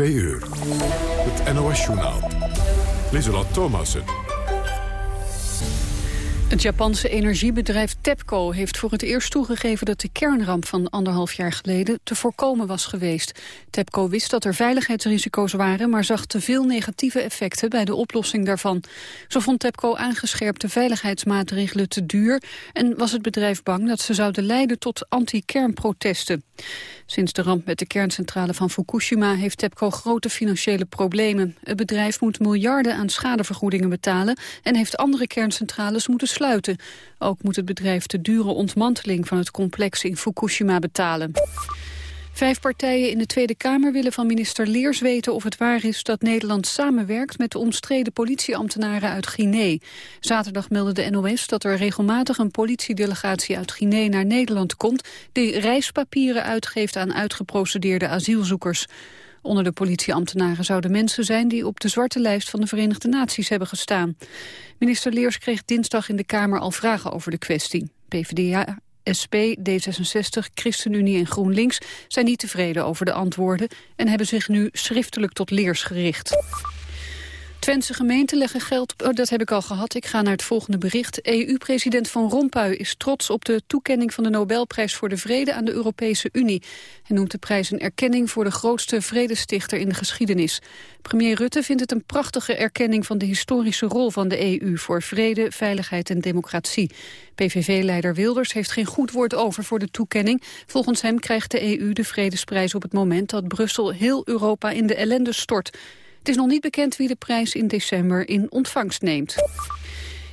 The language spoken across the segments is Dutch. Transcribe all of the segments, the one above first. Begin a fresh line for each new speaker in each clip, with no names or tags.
2 uur. Het NOS-journaal. Lieselot Thomassen.
Het Japanse energiebedrijf TEPCO heeft voor het eerst toegegeven dat de kernramp van anderhalf jaar geleden te voorkomen was geweest. TEPCO wist dat er veiligheidsrisico's waren, maar zag te veel negatieve effecten bij de oplossing daarvan. Zo vond TEPCO aangescherpte veiligheidsmaatregelen te duur en was het bedrijf bang dat ze zouden leiden tot anti-kernprotesten. Sinds de ramp met de kerncentrale van Fukushima heeft TEPCO grote financiële problemen. Het bedrijf moet miljarden aan schadevergoedingen betalen en heeft andere kerncentrales moeten sluiten. Ook moet het bedrijf de dure ontmanteling van het complex in Fukushima betalen. Vijf partijen in de Tweede Kamer willen van minister Leers weten of het waar is dat Nederland samenwerkt met de omstreden politieambtenaren uit Guinea. Zaterdag meldde de NOS dat er regelmatig een politiedelegatie uit Guinea naar Nederland komt die reispapieren uitgeeft aan uitgeprocedeerde asielzoekers. Onder de politieambtenaren zouden mensen zijn die op de zwarte lijst van de Verenigde Naties hebben gestaan. Minister Leers kreeg dinsdag in de Kamer al vragen over de kwestie. PvdA, SP, D66, ChristenUnie en GroenLinks zijn niet tevreden over de antwoorden en hebben zich nu schriftelijk tot Leers gericht. Twentse gemeenten leggen geld. Oh, dat heb ik al gehad. Ik ga naar het volgende bericht. EU-president Van Rompuy is trots op de toekenning van de Nobelprijs voor de Vrede aan de Europese Unie. Hij noemt de prijs een erkenning voor de grootste vredestichter in de geschiedenis. Premier Rutte vindt het een prachtige erkenning van de historische rol van de EU voor vrede, veiligheid en democratie. PVV-leider Wilders heeft geen goed woord over voor de toekenning. Volgens hem krijgt de EU de vredesprijs op het moment dat Brussel heel Europa in de ellende stort. Het is nog niet bekend wie de prijs in december in ontvangst neemt.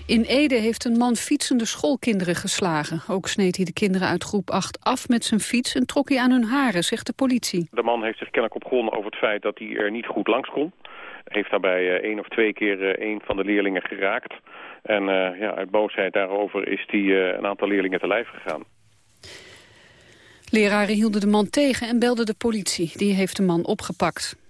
In Ede heeft een man fietsende schoolkinderen geslagen. Ook sneed hij de kinderen uit groep 8 af met zijn fiets en trok hij aan hun haren, zegt de politie.
De man heeft zich kennelijk opgewonden over het feit dat hij er niet goed langs kon. Heeft daarbij uh, één of twee keer uh, een van de leerlingen geraakt. En uh, ja, uit boosheid daarover is hij een aantal leerlingen te lijf gegaan.
Leraren hielden de man tegen en belden de politie. Die heeft de man opgepakt.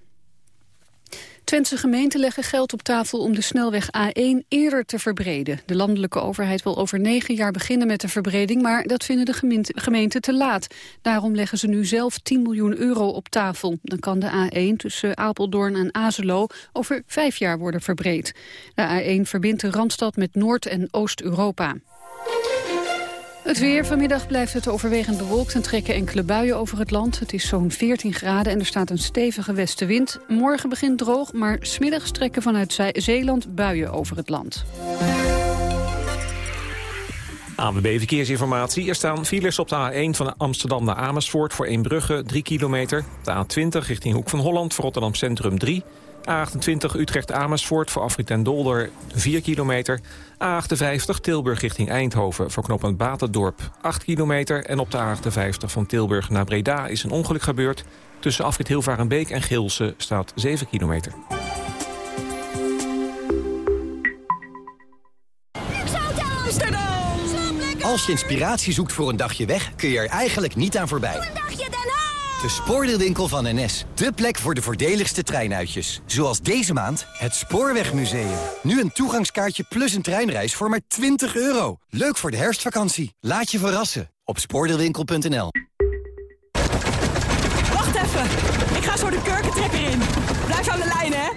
Twentse gemeenten leggen geld op tafel om de snelweg A1 eerder te verbreden. De landelijke overheid wil over negen jaar beginnen met de verbreding, maar dat vinden de gemeenten te laat. Daarom leggen ze nu zelf 10 miljoen euro op tafel. Dan kan de A1 tussen Apeldoorn en Azelo over vijf jaar worden verbreed. De A1 verbindt de Randstad met Noord- en Oost-Europa. Het weer. Vanmiddag blijft het overwegend bewolkt en trekken enkele buien over het land. Het is zo'n 14 graden en er staat een stevige westenwind. Morgen begint droog, maar smiddags trekken vanuit Zeeland buien over het land.
ANWB Verkeersinformatie. Er staan files op de A1 van Amsterdam naar Amersfoort voor Eembrugge 3 kilometer. De A20 richting Hoek van Holland voor Rotterdam Centrum 3. A28 Utrecht-Amersfoort voor Afrit en Dolder 4 kilometer. A58 Tilburg richting Eindhoven voor knooppunt Batendorp 8 kilometer. En op de A58 van Tilburg naar Breda is een ongeluk gebeurd. Tussen Afrit Hilvarenbeek en Gilsen staat 7 kilometer.
Als je inspiratie zoekt voor een dagje weg, kun je er eigenlijk niet aan voorbij. De spoordeelwinkel van NS. De plek voor de voordeligste treinuitjes. Zoals deze maand het Spoorwegmuseum. Nu een toegangskaartje plus een treinreis voor maar 20 euro. Leuk voor de herfstvakantie. Laat je verrassen op spoordeelwinkel.nl.
Wacht even. Ik ga zo de kurkentrekker in. Blijf aan de lijn, hè.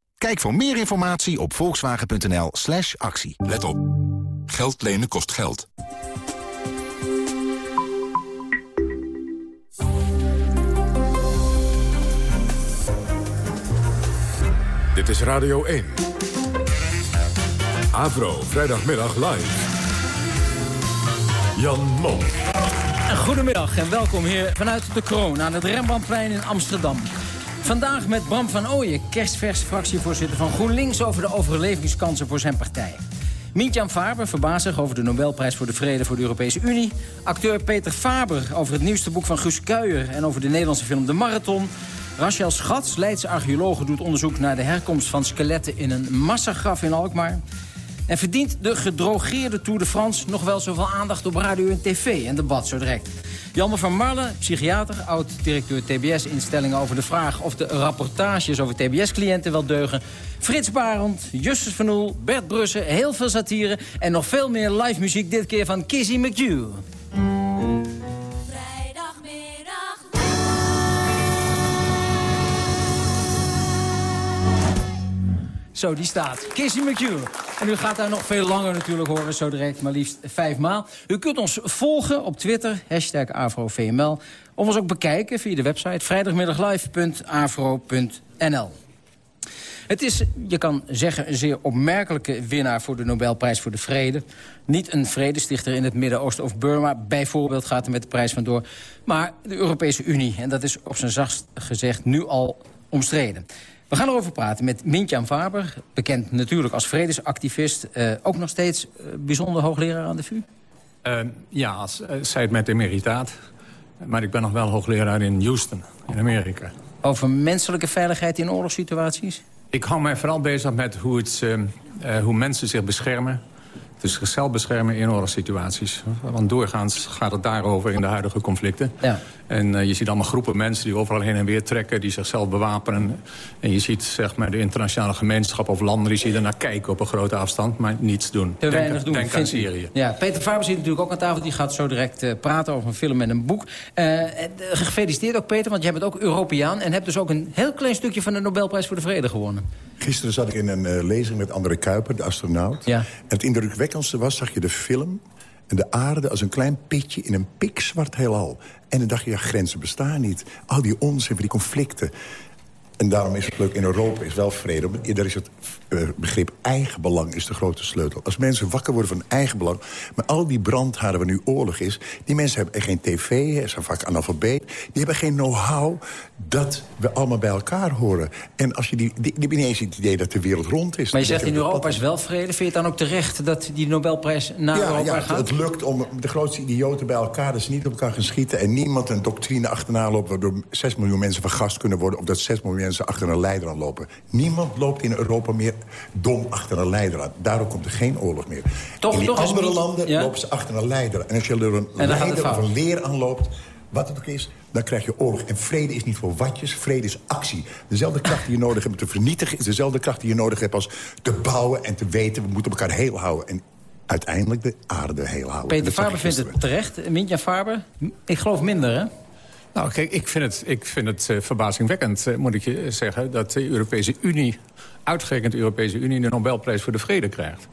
Kijk voor meer informatie op volkswagen.nl slash actie.
Let op. Geld lenen kost geld. Dit is Radio 1. Avro, vrijdagmiddag live. Jan Mol.
Goedemiddag en welkom hier vanuit de Kroon aan het Rembrandtplein in Amsterdam. Vandaag met Bram van Ooyen, kerstvers fractievoorzitter van GroenLinks... over de overlevingskansen voor zijn partij. Mietjan Faber verbaast zich over de Nobelprijs voor de Vrede voor de Europese Unie. Acteur Peter Faber over het nieuwste boek van Guus Kuijer... en over de Nederlandse film De Marathon. Rachel Schats, Leidse archeologe, doet onderzoek naar de herkomst van skeletten... in een massagraf in Alkmaar. En verdient de gedrogeerde Tour de France nog wel zoveel aandacht op radio en tv en debat zo direct. Janne van Marlen, psychiater, oud-directeur TBS-instellingen... over de vraag of de rapportages over TBS-cliënten wel deugen. Frits Barend, Justus van Oel, Bert Brussen, heel veel satire... en nog veel meer live muziek, dit keer van Kizzy McHugh. Zo, die staat. Kissy McHugh. En u gaat daar nog veel langer natuurlijk horen, zo direct, maar liefst vijf maal. U kunt ons volgen op Twitter, hashtag AfroVML. Of ons ook bekijken via de website vrijdagmiddaglive.afro.nl. Het is, je kan zeggen, een zeer opmerkelijke winnaar voor de Nobelprijs voor de Vrede. Niet een vredestichter in het Midden-Oosten of Burma, bijvoorbeeld gaat er met de prijs vandoor. Maar de Europese Unie, en dat is op zijn zachtst gezegd nu al omstreden. We gaan erover praten met Mintjan Faber, bekend natuurlijk als vredesactivist. Uh, ook nog steeds uh, bijzonder hoogleraar aan de VU?
Uh, ja, als, zij het met emeritaat. Maar ik ben nog wel hoogleraar in Houston, in Amerika.
Over menselijke veiligheid in oorlogssituaties?
Ik hou mij vooral bezig met hoe, het, hoe mensen zich beschermen dus zichzelf beschermen in oorlogssituaties. Want doorgaans gaat het daarover in de huidige conflicten. Ja. En uh, je ziet allemaal groepen mensen die overal heen en weer trekken... die zichzelf bewapenen. En je ziet zeg maar, de internationale gemeenschap of landen... die zie naar kijken op een grote afstand, maar niets doen.
Te weinig doen,
denk aan Syrië.
Ja, Peter Faber zit natuurlijk ook aan tafel. Die gaat zo direct uh, praten over een film en een boek. Uh, gefeliciteerd ook, Peter, want jij bent ook Europeaan... en hebt dus ook een heel klein stukje van de Nobelprijs voor de Vrede gewonnen.
Gisteren zat ik in een uh, lezing met André Kuiper, de astronaut. Ja. En het indrukwekkendste was, zag je de film... en de aarde als een klein pitje in een pikzwart heelal. En dan dacht je, ja, grenzen bestaan niet. Al die onzin, die conflicten. En daarom is het leuk, in Europa is wel vrede. Daar is het uh, begrip eigenbelang is de grote sleutel. Als mensen wakker worden van eigenbelang... maar al die brandharen waar nu oorlog is... die mensen hebben geen tv, ze zijn vaak analfabeet... die hebben geen know-how dat we allemaal bij elkaar horen. En als je die, die, die ineens het idee dat de wereld rond is.
Maar je zegt in Europa is wel vrede. Vind je het dan ook terecht dat die Nobelprijs naar
ja,
Europa
ja,
gaat?
het lukt om de grootste idioten bij elkaar... dat ze niet op elkaar gaan schieten... en niemand een doctrine achterna loopt... waardoor 6 miljoen mensen vergast kunnen worden... of dat 6 miljoen mensen achter een leider aan lopen. Niemand loopt in Europa meer dom achter een leider aan. Daarom komt er geen oorlog meer.
Toch,
in die
toch
andere
niet,
landen
ja?
lopen ze achter een leider. En als je er een leider of een leer aan loopt wat het ook is, dan krijg je oorlog. En vrede is niet voor watjes, vrede is actie. Dezelfde kracht die je nodig hebt om te vernietigen... is dezelfde kracht die je nodig hebt als te bouwen en te weten... we moeten elkaar heel houden. En uiteindelijk de aarde heel houden.
Peter Faber vindt het terecht. Mintja Faber, ik geloof minder, hè?
Nou, kijk, ik vind het, ik vind het uh, verbazingwekkend, uh, moet ik je zeggen... dat de Europese Unie, uitgerekend de Europese Unie... de Nobelprijs voor de Vrede krijgt.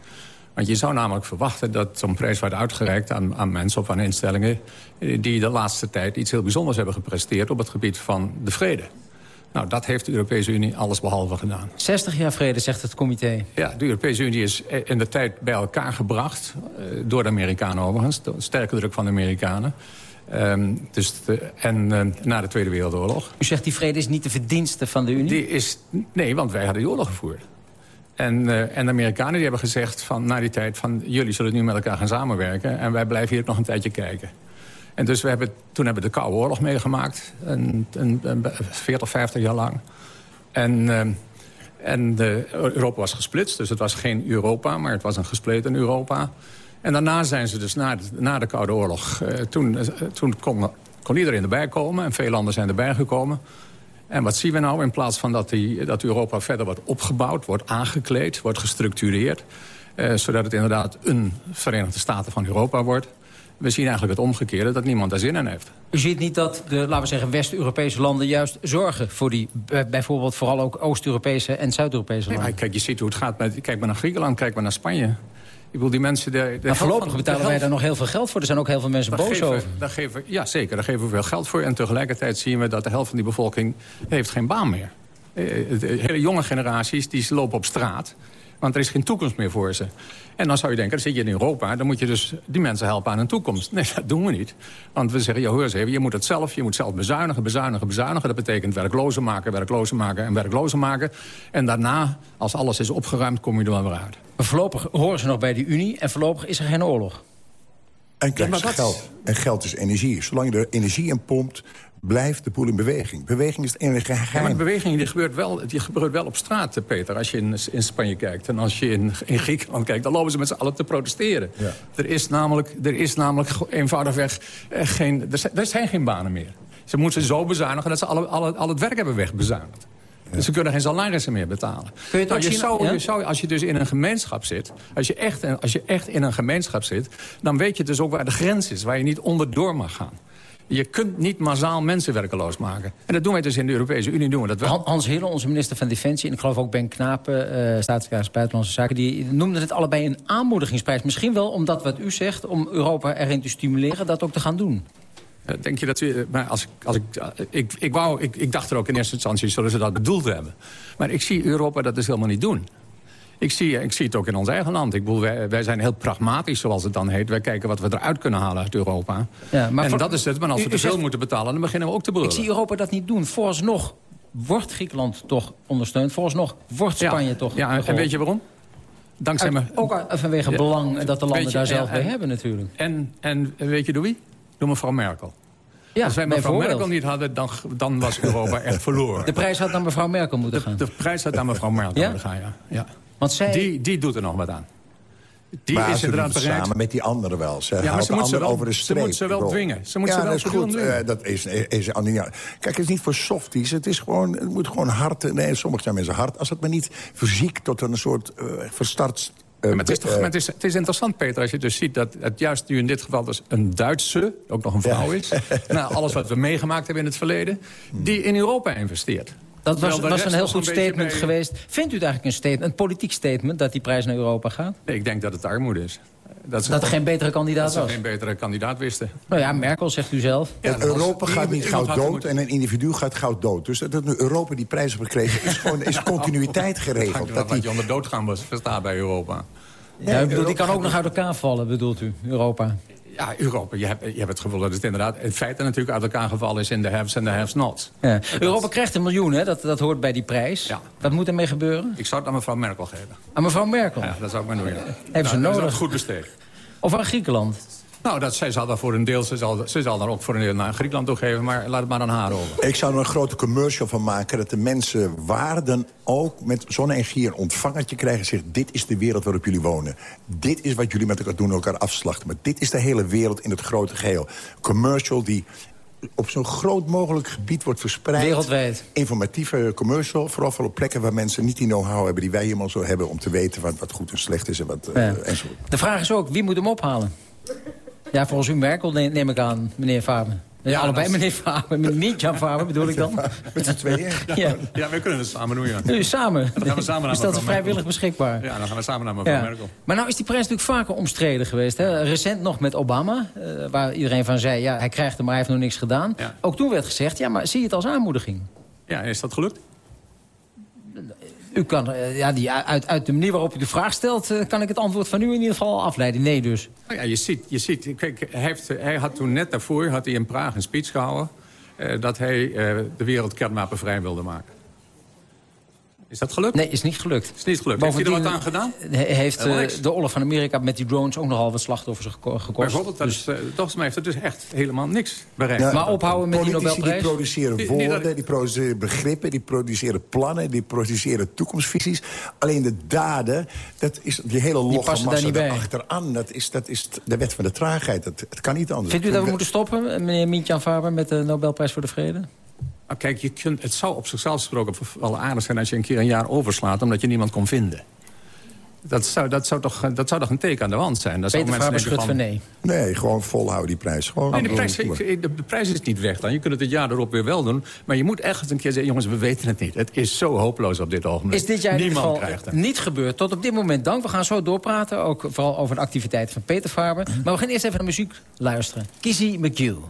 Want je zou namelijk verwachten dat zo'n prijs wordt uitgereikt... Aan, aan mensen of aan instellingen... die de laatste tijd iets heel bijzonders hebben gepresteerd... op het gebied van de vrede. Nou, dat heeft de Europese Unie allesbehalve gedaan.
60 jaar vrede, zegt het comité.
Ja, de Europese Unie is in de tijd bij elkaar gebracht... Door de Amerikanen overigens, door sterke druk van de Amerikanen... Um, dus de, en uh, na de Tweede Wereldoorlog.
U zegt die vrede is niet de verdienste van de Unie?
Die is, nee, want wij hadden die oorlog gevoerd. En, uh, en de Amerikanen die hebben gezegd van, na die tijd... van jullie zullen nu met elkaar gaan samenwerken... en wij blijven hier nog een tijdje kijken. En dus we hebben, toen hebben we de Koude Oorlog meegemaakt. Een, een, een 40, 50 jaar lang. En, uh, en de, Europa was gesplitst, dus het was geen Europa... maar het was een gespleten Europa... En daarna zijn ze dus na de, na de Koude Oorlog... Uh, toen, uh, toen kon, kon, iedereen erbij komen en veel landen zijn erbij gekomen. En wat zien we nou? In plaats van dat, die, dat Europa verder wordt opgebouwd... wordt aangekleed, wordt gestructureerd... Uh, zodat het inderdaad een Verenigde Staten van Europa wordt... we zien eigenlijk het omgekeerde, dat niemand daar zin in heeft.
U ziet niet dat de, laten we zeggen, West-Europese landen juist zorgen... voor die, bijvoorbeeld vooral ook Oost-Europese en Zuid-Europese landen?
Nee, kijk, je ziet hoe het gaat. Met, kijk maar naar Griekenland, kijk maar naar Spanje... Ik bedoel, die mensen... De, de
maar voorlopig betalen wij daar nog heel veel geld voor. Er zijn ook heel veel mensen
daar
boos
geven,
over.
Daar geven, ja, zeker. Daar geven we veel geld voor. En tegelijkertijd zien we dat de helft van die bevolking heeft geen baan meer. de hele jonge generaties die lopen op straat. Want er is geen toekomst meer voor ze. En dan zou je denken, dan zit je in Europa... dan moet je dus die mensen helpen aan een toekomst. Nee, dat doen we niet. Want we zeggen, ja, hoor eens even, je moet het zelf, je moet zelf bezuinigen, bezuinigen, bezuinigen. Dat betekent werklozen maken, werklozen maken en werklozen maken. En daarna, als alles is opgeruimd, kom je er wel weer uit.
Maar voorlopig horen ze nog bij die Unie en voorlopig is er geen oorlog.
En krijg je geld. En geld is energie. Zolang je er energie in pompt, blijft de boel in beweging. Beweging is het enige geheim.
Ja, maar beweging die gebeurt, wel, die gebeurt wel op straat, eh, Peter. Als je in, in Spanje kijkt en als je in, in Griekenland kijkt... dan lopen ze met z'n allen te protesteren. Ja. Er, is namelijk, er is namelijk eenvoudigweg eh, geen... Er zijn, er zijn geen banen meer. Ze moeten zo bezuinigen dat ze alle, alle, al het werk hebben wegbezuinigd. Dus ze kunnen geen salarissen meer betalen.
Kun je, nou,
je, zou, je zou, als je dus in een gemeenschap zit... Als je, echt, als je echt in een gemeenschap zit... dan weet je dus ook waar de grens is. Waar je niet onderdoor mag gaan. Je kunt niet massaal mensen werkeloos maken. En dat doen wij dus in de Europese Unie. Doen we dat wel.
Hans Hille, onze minister van Defensie... en ik geloof ook Ben Knapen, uh, staatssecretaris Buitenlandse Zaken... die noemden het allebei een aanmoedigingsprijs. Misschien wel omdat wat u zegt, om Europa erin te stimuleren... dat ook te gaan doen.
Eh, denk je dat ze... Maar als, als ik, ik, ik, wou, ik, ik dacht er ook in eerste instantie... zullen ze dat bedoeld hebben. Maar ik zie Europa dat dus helemaal niet doen. Ik zie, ik zie het ook in ons eigen land. Ik bedoel, wij, wij, zijn heel pragmatisch, zoals het dan heet. Wij kijken wat we eruit kunnen halen uit Europa. Ja, maar en dat is het. Maar als we te veel moeten betalen, dan beginnen we ook te brullen.
Ik zie Europa dat niet doen. Vooralsnog wordt Griekenland toch ondersteund. Vooralsnog wordt Spanje toch
Ja, en weet je waarom?
Dankzij me... Ook vanwege belang dat de landen daar zelf bij hebben natuurlijk.
En, en weet je door wie? Door mevrouw Merkel. Ja, Als wij mevrouw Merkel niet hadden, dan, dan was Europa echt verloren.
De prijs had naar mevrouw Merkel moeten gaan.
De, prijs had naar mevrouw Merkel moeten gaan, ja. ja. Want zij... die, die doet er nog wat aan.
Die maar is er samen met die anderen wel. Ze ja, maar ze moet ze wel, over de streep.
Ze moet ze wel dwingen. Ze moet
ja,
ze wel
dat is goed. Uh, dat is, is, Kijk, het is niet voor softies. Het, is gewoon, het moet gewoon hard... Nee, sommige zijn mensen hard. Als het maar niet fysiek tot een soort uh, verstart...
Uh, maar het, is toch, maar het, is, het is interessant, Peter, als je dus ziet dat het juist nu in dit geval dus een Duitse, ook nog een vrouw is... nou, alles wat we meegemaakt hebben in het verleden, die in Europa investeert.
Dat was, was een heel goed statement geweest. Vindt u het eigenlijk een, statement, een politiek statement dat die prijs naar Europa gaat?
Nee, ik denk dat het armoede is.
Dat, dat er geen betere kandidaat
dat
was?
Dat geen betere kandidaat wisten.
Nou ja, Merkel zegt u zelf.
Ja, Europa gaat niet goud dood en een individu gaat goud dood. Dus dat nu Europa die prijs heeft gekregen... is gewoon is continuïteit geregeld.
Dat, dat die onder dood gaan was, verstaat bij Europa.
Ja, bedoel, die kan ook nog uit elkaar vallen, bedoelt u, Europa?
Ja, Europa. Je hebt, je hebt het gevoel dat het inderdaad in feite natuurlijk uit elkaar gevallen is in de haves en de haves not.
Ja. Europa krijgt een miljoen, hè? Dat, dat hoort bij die prijs. Ja. Wat moet ermee gebeuren?
Ik zou het aan mevrouw Merkel geven.
Aan mevrouw Merkel?
Ja, dat zou ik maar doen. Ja.
Hebben ze nou, nodig?
goed besteed.
Of aan Griekenland?
Nou, dat, zij zal daar voor een deel, ze zal, ze zal daar ook voor een deel naar Griekenland toegeven, maar laat het maar aan haar over.
Ik zou er een grote commercial van maken, dat de mensen waarden ook met zonne-energie een ontvangertje krijgen... en zeggen, dit is de wereld waarop jullie wonen. Dit is wat jullie met elkaar doen, elkaar afslachten. Maar dit is de hele wereld in het grote geheel. Commercial die op zo'n groot mogelijk gebied wordt verspreid.
Wereldwijd.
Informatieve commercial, vooral op plekken waar mensen niet die know-how hebben... die wij helemaal zo hebben om te weten wat, wat goed en slecht is en wat ja. uh,
De vraag is ook, wie moet hem ophalen? Ja, volgens u Merkel neem ik aan, meneer Faber. Ja, allebei meneer Faber. Niet Jan Faber bedoel ik dan.
Met z'n tweeën?
Ja. ja, we kunnen het samen doen, ja.
Nu, samen.
Dan gaan we samen naar
is dat vrijwillig beschikbaar?
Ja, dan gaan we samen naar mevrouw ja. Merkel.
Maar nou is die prijs natuurlijk vaker omstreden geweest. Hè? Recent nog met Obama, uh, waar iedereen van zei... ja, hij krijgt hem, maar hij heeft nog niks gedaan. Ja. Ook toen werd gezegd, ja, maar zie je het als aanmoediging?
Ja, is dat gelukt?
U kan, uh, ja, die, uit, uit de manier waarop u de vraag stelt... Uh, kan ik het antwoord van u in ieder geval afleiden. Nee dus.
Nou ja, je ziet, je ziet kijk, hij, heeft, hij had toen net daarvoor had hij in Praag een speech gehouden... Uh, dat hij de wereld kernwapenvrij wilde maken. Is dat gelukt?
Nee, is niet gelukt.
Is niet gelukt. Bovendien, heeft hij er wat aan gedaan?
Heeft uh, de oorlog van Amerika met die drones ook nogal wat slachtoffers gekost.
Bijvoorbeeld, dat
dus,
is, uh, volgens mij heeft het dus echt helemaal niks bereikt. Ja,
maar ophouden met die Nobelprijs?
die produceren woorden, die produceren begrippen, die produceren plannen, die produceren toekomstvisies. Alleen de daden, dat is die hele logge massa achteraan. Dat is, dat is de wet van de traagheid. Dat, het kan niet anders.
Vindt u dat we moeten stoppen, meneer Mietjan Faber, met de Nobelprijs voor de Vrede?
Nou, kijk, je kunt, het zou op zichzelf gesproken wel aardig zijn... als je een keer een jaar overslaat omdat je niemand kon vinden. Dat zou, dat, zou toch, dat zou toch een teken aan de wand zijn? Dat
Peter Faber schudt van nee.
Nee, gewoon volhouden die prijs. Gewoon
nee, de, prijs de, de, prijs is niet weg dan. Je kunt het het jaar erop weer wel doen. Maar je moet echt een keer zeggen, jongens, we weten het niet. Het is zo hopeloos op dit ogenblik.
Is dit jaar Niemand ieder geval niet gebeurd. Tot op dit moment dank. We gaan zo doorpraten, ook vooral over de activiteiten van Peter Faber. Maar we gaan eerst even naar muziek luisteren. Kizzy McHugh.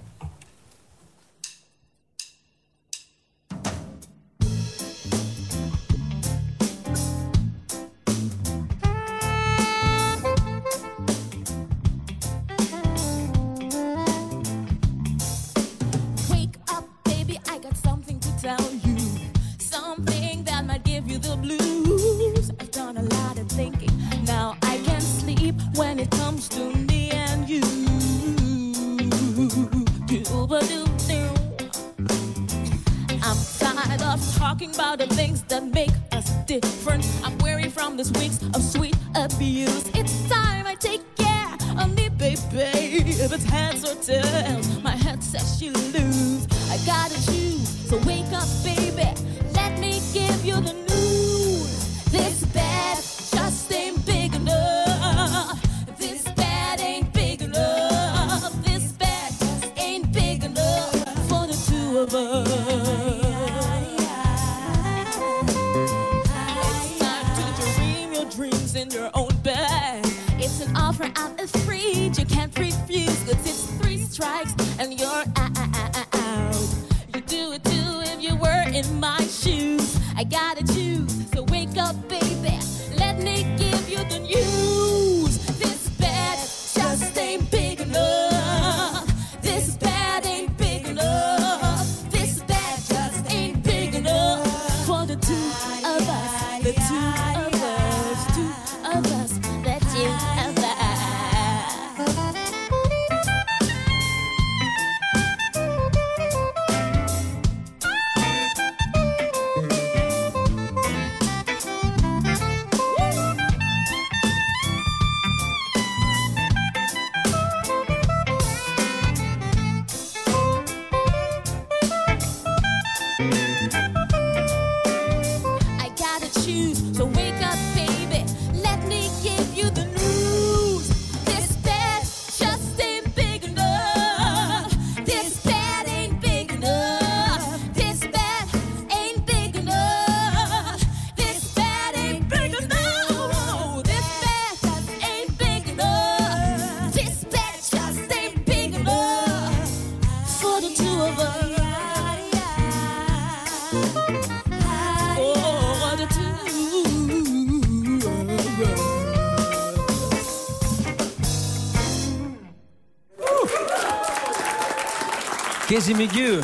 Kizzy McGew.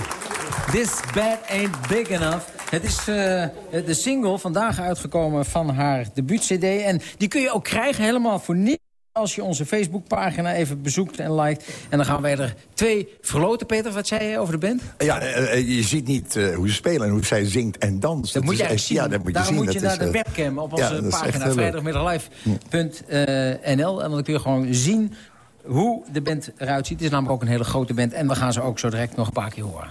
This bed ain't big enough. Het is eh, de single vandaag uitgekomen van haar debuut-cd. En die kun je ook krijgen helemaal voor niets als je onze Facebookpagina even bezoekt en liked. En dan gaan wij er twee verloten. Peter, wat zei je over de band?
Ja, eh, eh, je ziet niet hoe ze spelen en hoe zij zingt en danst.
Dat moet je
echt-
zien.
Ja, dat moet je
Daarom
zien.
moet je
Dat
naar de webcam op onze pagina vrijdagmiddaglive.nl. En dan kun je gewoon zien hoe de band eruit ziet. Het is namelijk ook een hele grote band. En we gaan ze ook zo direct nog een paar keer horen.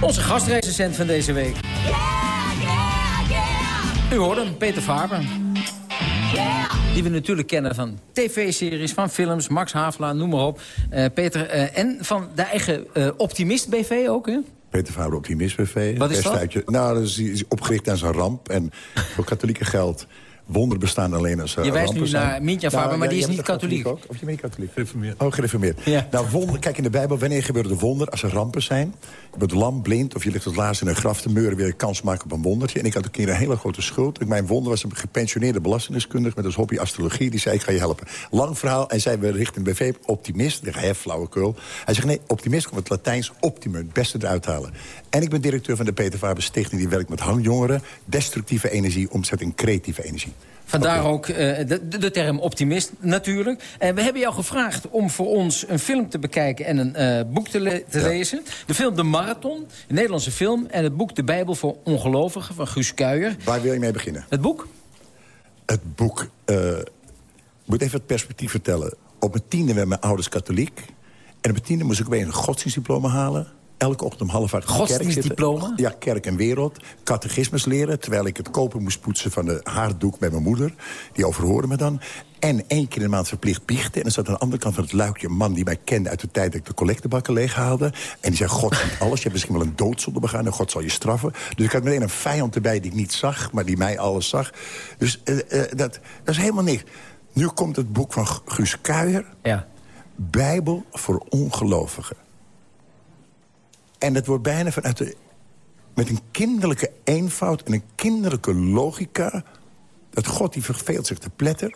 Onze gastrecensent van deze week. U hoorde hem, Peter Faber. Die we natuurlijk kennen van tv-series, van films, Max Havelaar, noem maar op. Eh, Peter, eh, en van de eigen eh, Optimist BV ook, hè?
Peter Faber Optimist BV.
Wat is dat?
uitje- Nou, dat is, is opgericht aan zijn ramp. En voor katholieken geldt, wonderen bestaan alleen als er
Je wijst nu naar Mintja Faber, maar die is niet katholiek.
ook? Of je bent niet katholiek? Gereformeerd. Oh, gereformeerd. Nou, wonder, kijk in de Bijbel, wanneer gebeuren de wonder? Als er rampen zijn. Je bent lam, blind of je ligt als laatste in een graf te meuren... wil je kans maken op een wondertje. En ik had een keer een hele grote schuld. Mijn wonder was een gepensioneerde belastingdeskundige... met als hobby astrologie. Die zei, ik ga je helpen. Lang verhaal. En zei, we richten een BV optimist. Ik ga flauwekul. Hij zegt, nee, optimist komt het Latijns optimum. Het beste eruit halen. En ik ben directeur van de Peter Faber Stichting... die werkt met hangjongeren. Destructieve energie omzet in creatieve energie.
Vandaar ook eh, de, de term optimist natuurlijk. En we hebben jou gevraagd om voor ons een film te bekijken en een eh, boek te, le- te lezen. De film De Marathon, een Nederlandse film. En het boek De Bijbel voor Ongelovigen van Guus Kuijer.
Waar wil je mee beginnen?
Het boek?
Het boek... eh, ik moet even het perspectief vertellen. Op mijn tiende werden mijn ouders katholiek. En op mijn tiende moest ik weer een godsdienstdiploma halen. Elke ochtend om half acht.
Godsdienstdiploma?
Ja, kerk en wereld. Catechismus leren, terwijl ik het kopen moest poetsen van de haardoek bij mijn moeder. Die overhoorde me dan. En één keer in de maand verplicht biechten. En er zat aan de andere kant van het luikje een man die mij kende... uit de tijd dat ik de collectebakken leeghaalde. En die zei, God ziet alles. Je hebt misschien wel een doodzonde begaan en God zal je straffen. Dus ik had meteen een vijand erbij die ik niet zag... maar die mij alles zag. Dus eh, eh, dat, dat is helemaal niks. Nu komt het boek van Gu- Guus Kuijer.
Ja.
Bijbel voor ongelovigen. En dat wordt bijna vanuit de... met een kinderlijke eenvoud en een kinderlijke logica... dat God die verveelt zich te pletter...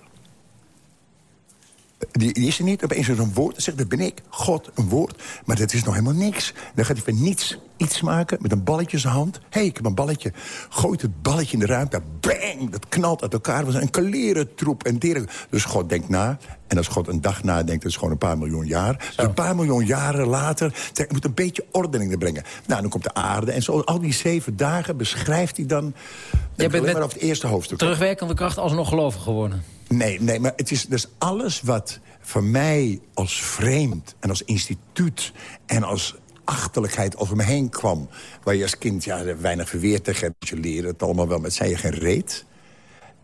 Die, die is er niet. Opeens is er een woord. Dan zegt, dat ben ik. God, een woord. Maar dat is nog helemaal niks. Dan gaat hij van niets iets maken met een balletje in zijn hand. Hé, hey, ik heb een balletje. Gooit het balletje in de ruimte. Bang! Dat knalt uit elkaar. Zijn een kaleren troep en deren. Dus God denkt na. En als God een dag nadenkt, dat is gewoon een paar miljoen jaar. Dus een paar miljoen jaren later, zeg, moet een beetje ordening er brengen. Nou, dan komt de aarde. En zo al die zeven dagen beschrijft hij dan...
Jij bent met
maar over het eerste hoofdstuk.
terugwerkende kracht alsnog gelovig geworden.
Nee, nee, maar het is dus alles wat voor mij als vreemd en als instituut... en als achterlijkheid over me heen kwam. Waar je als kind ja, weinig verweer tegen hebt. Je leren het allemaal wel, met zei je geen reet.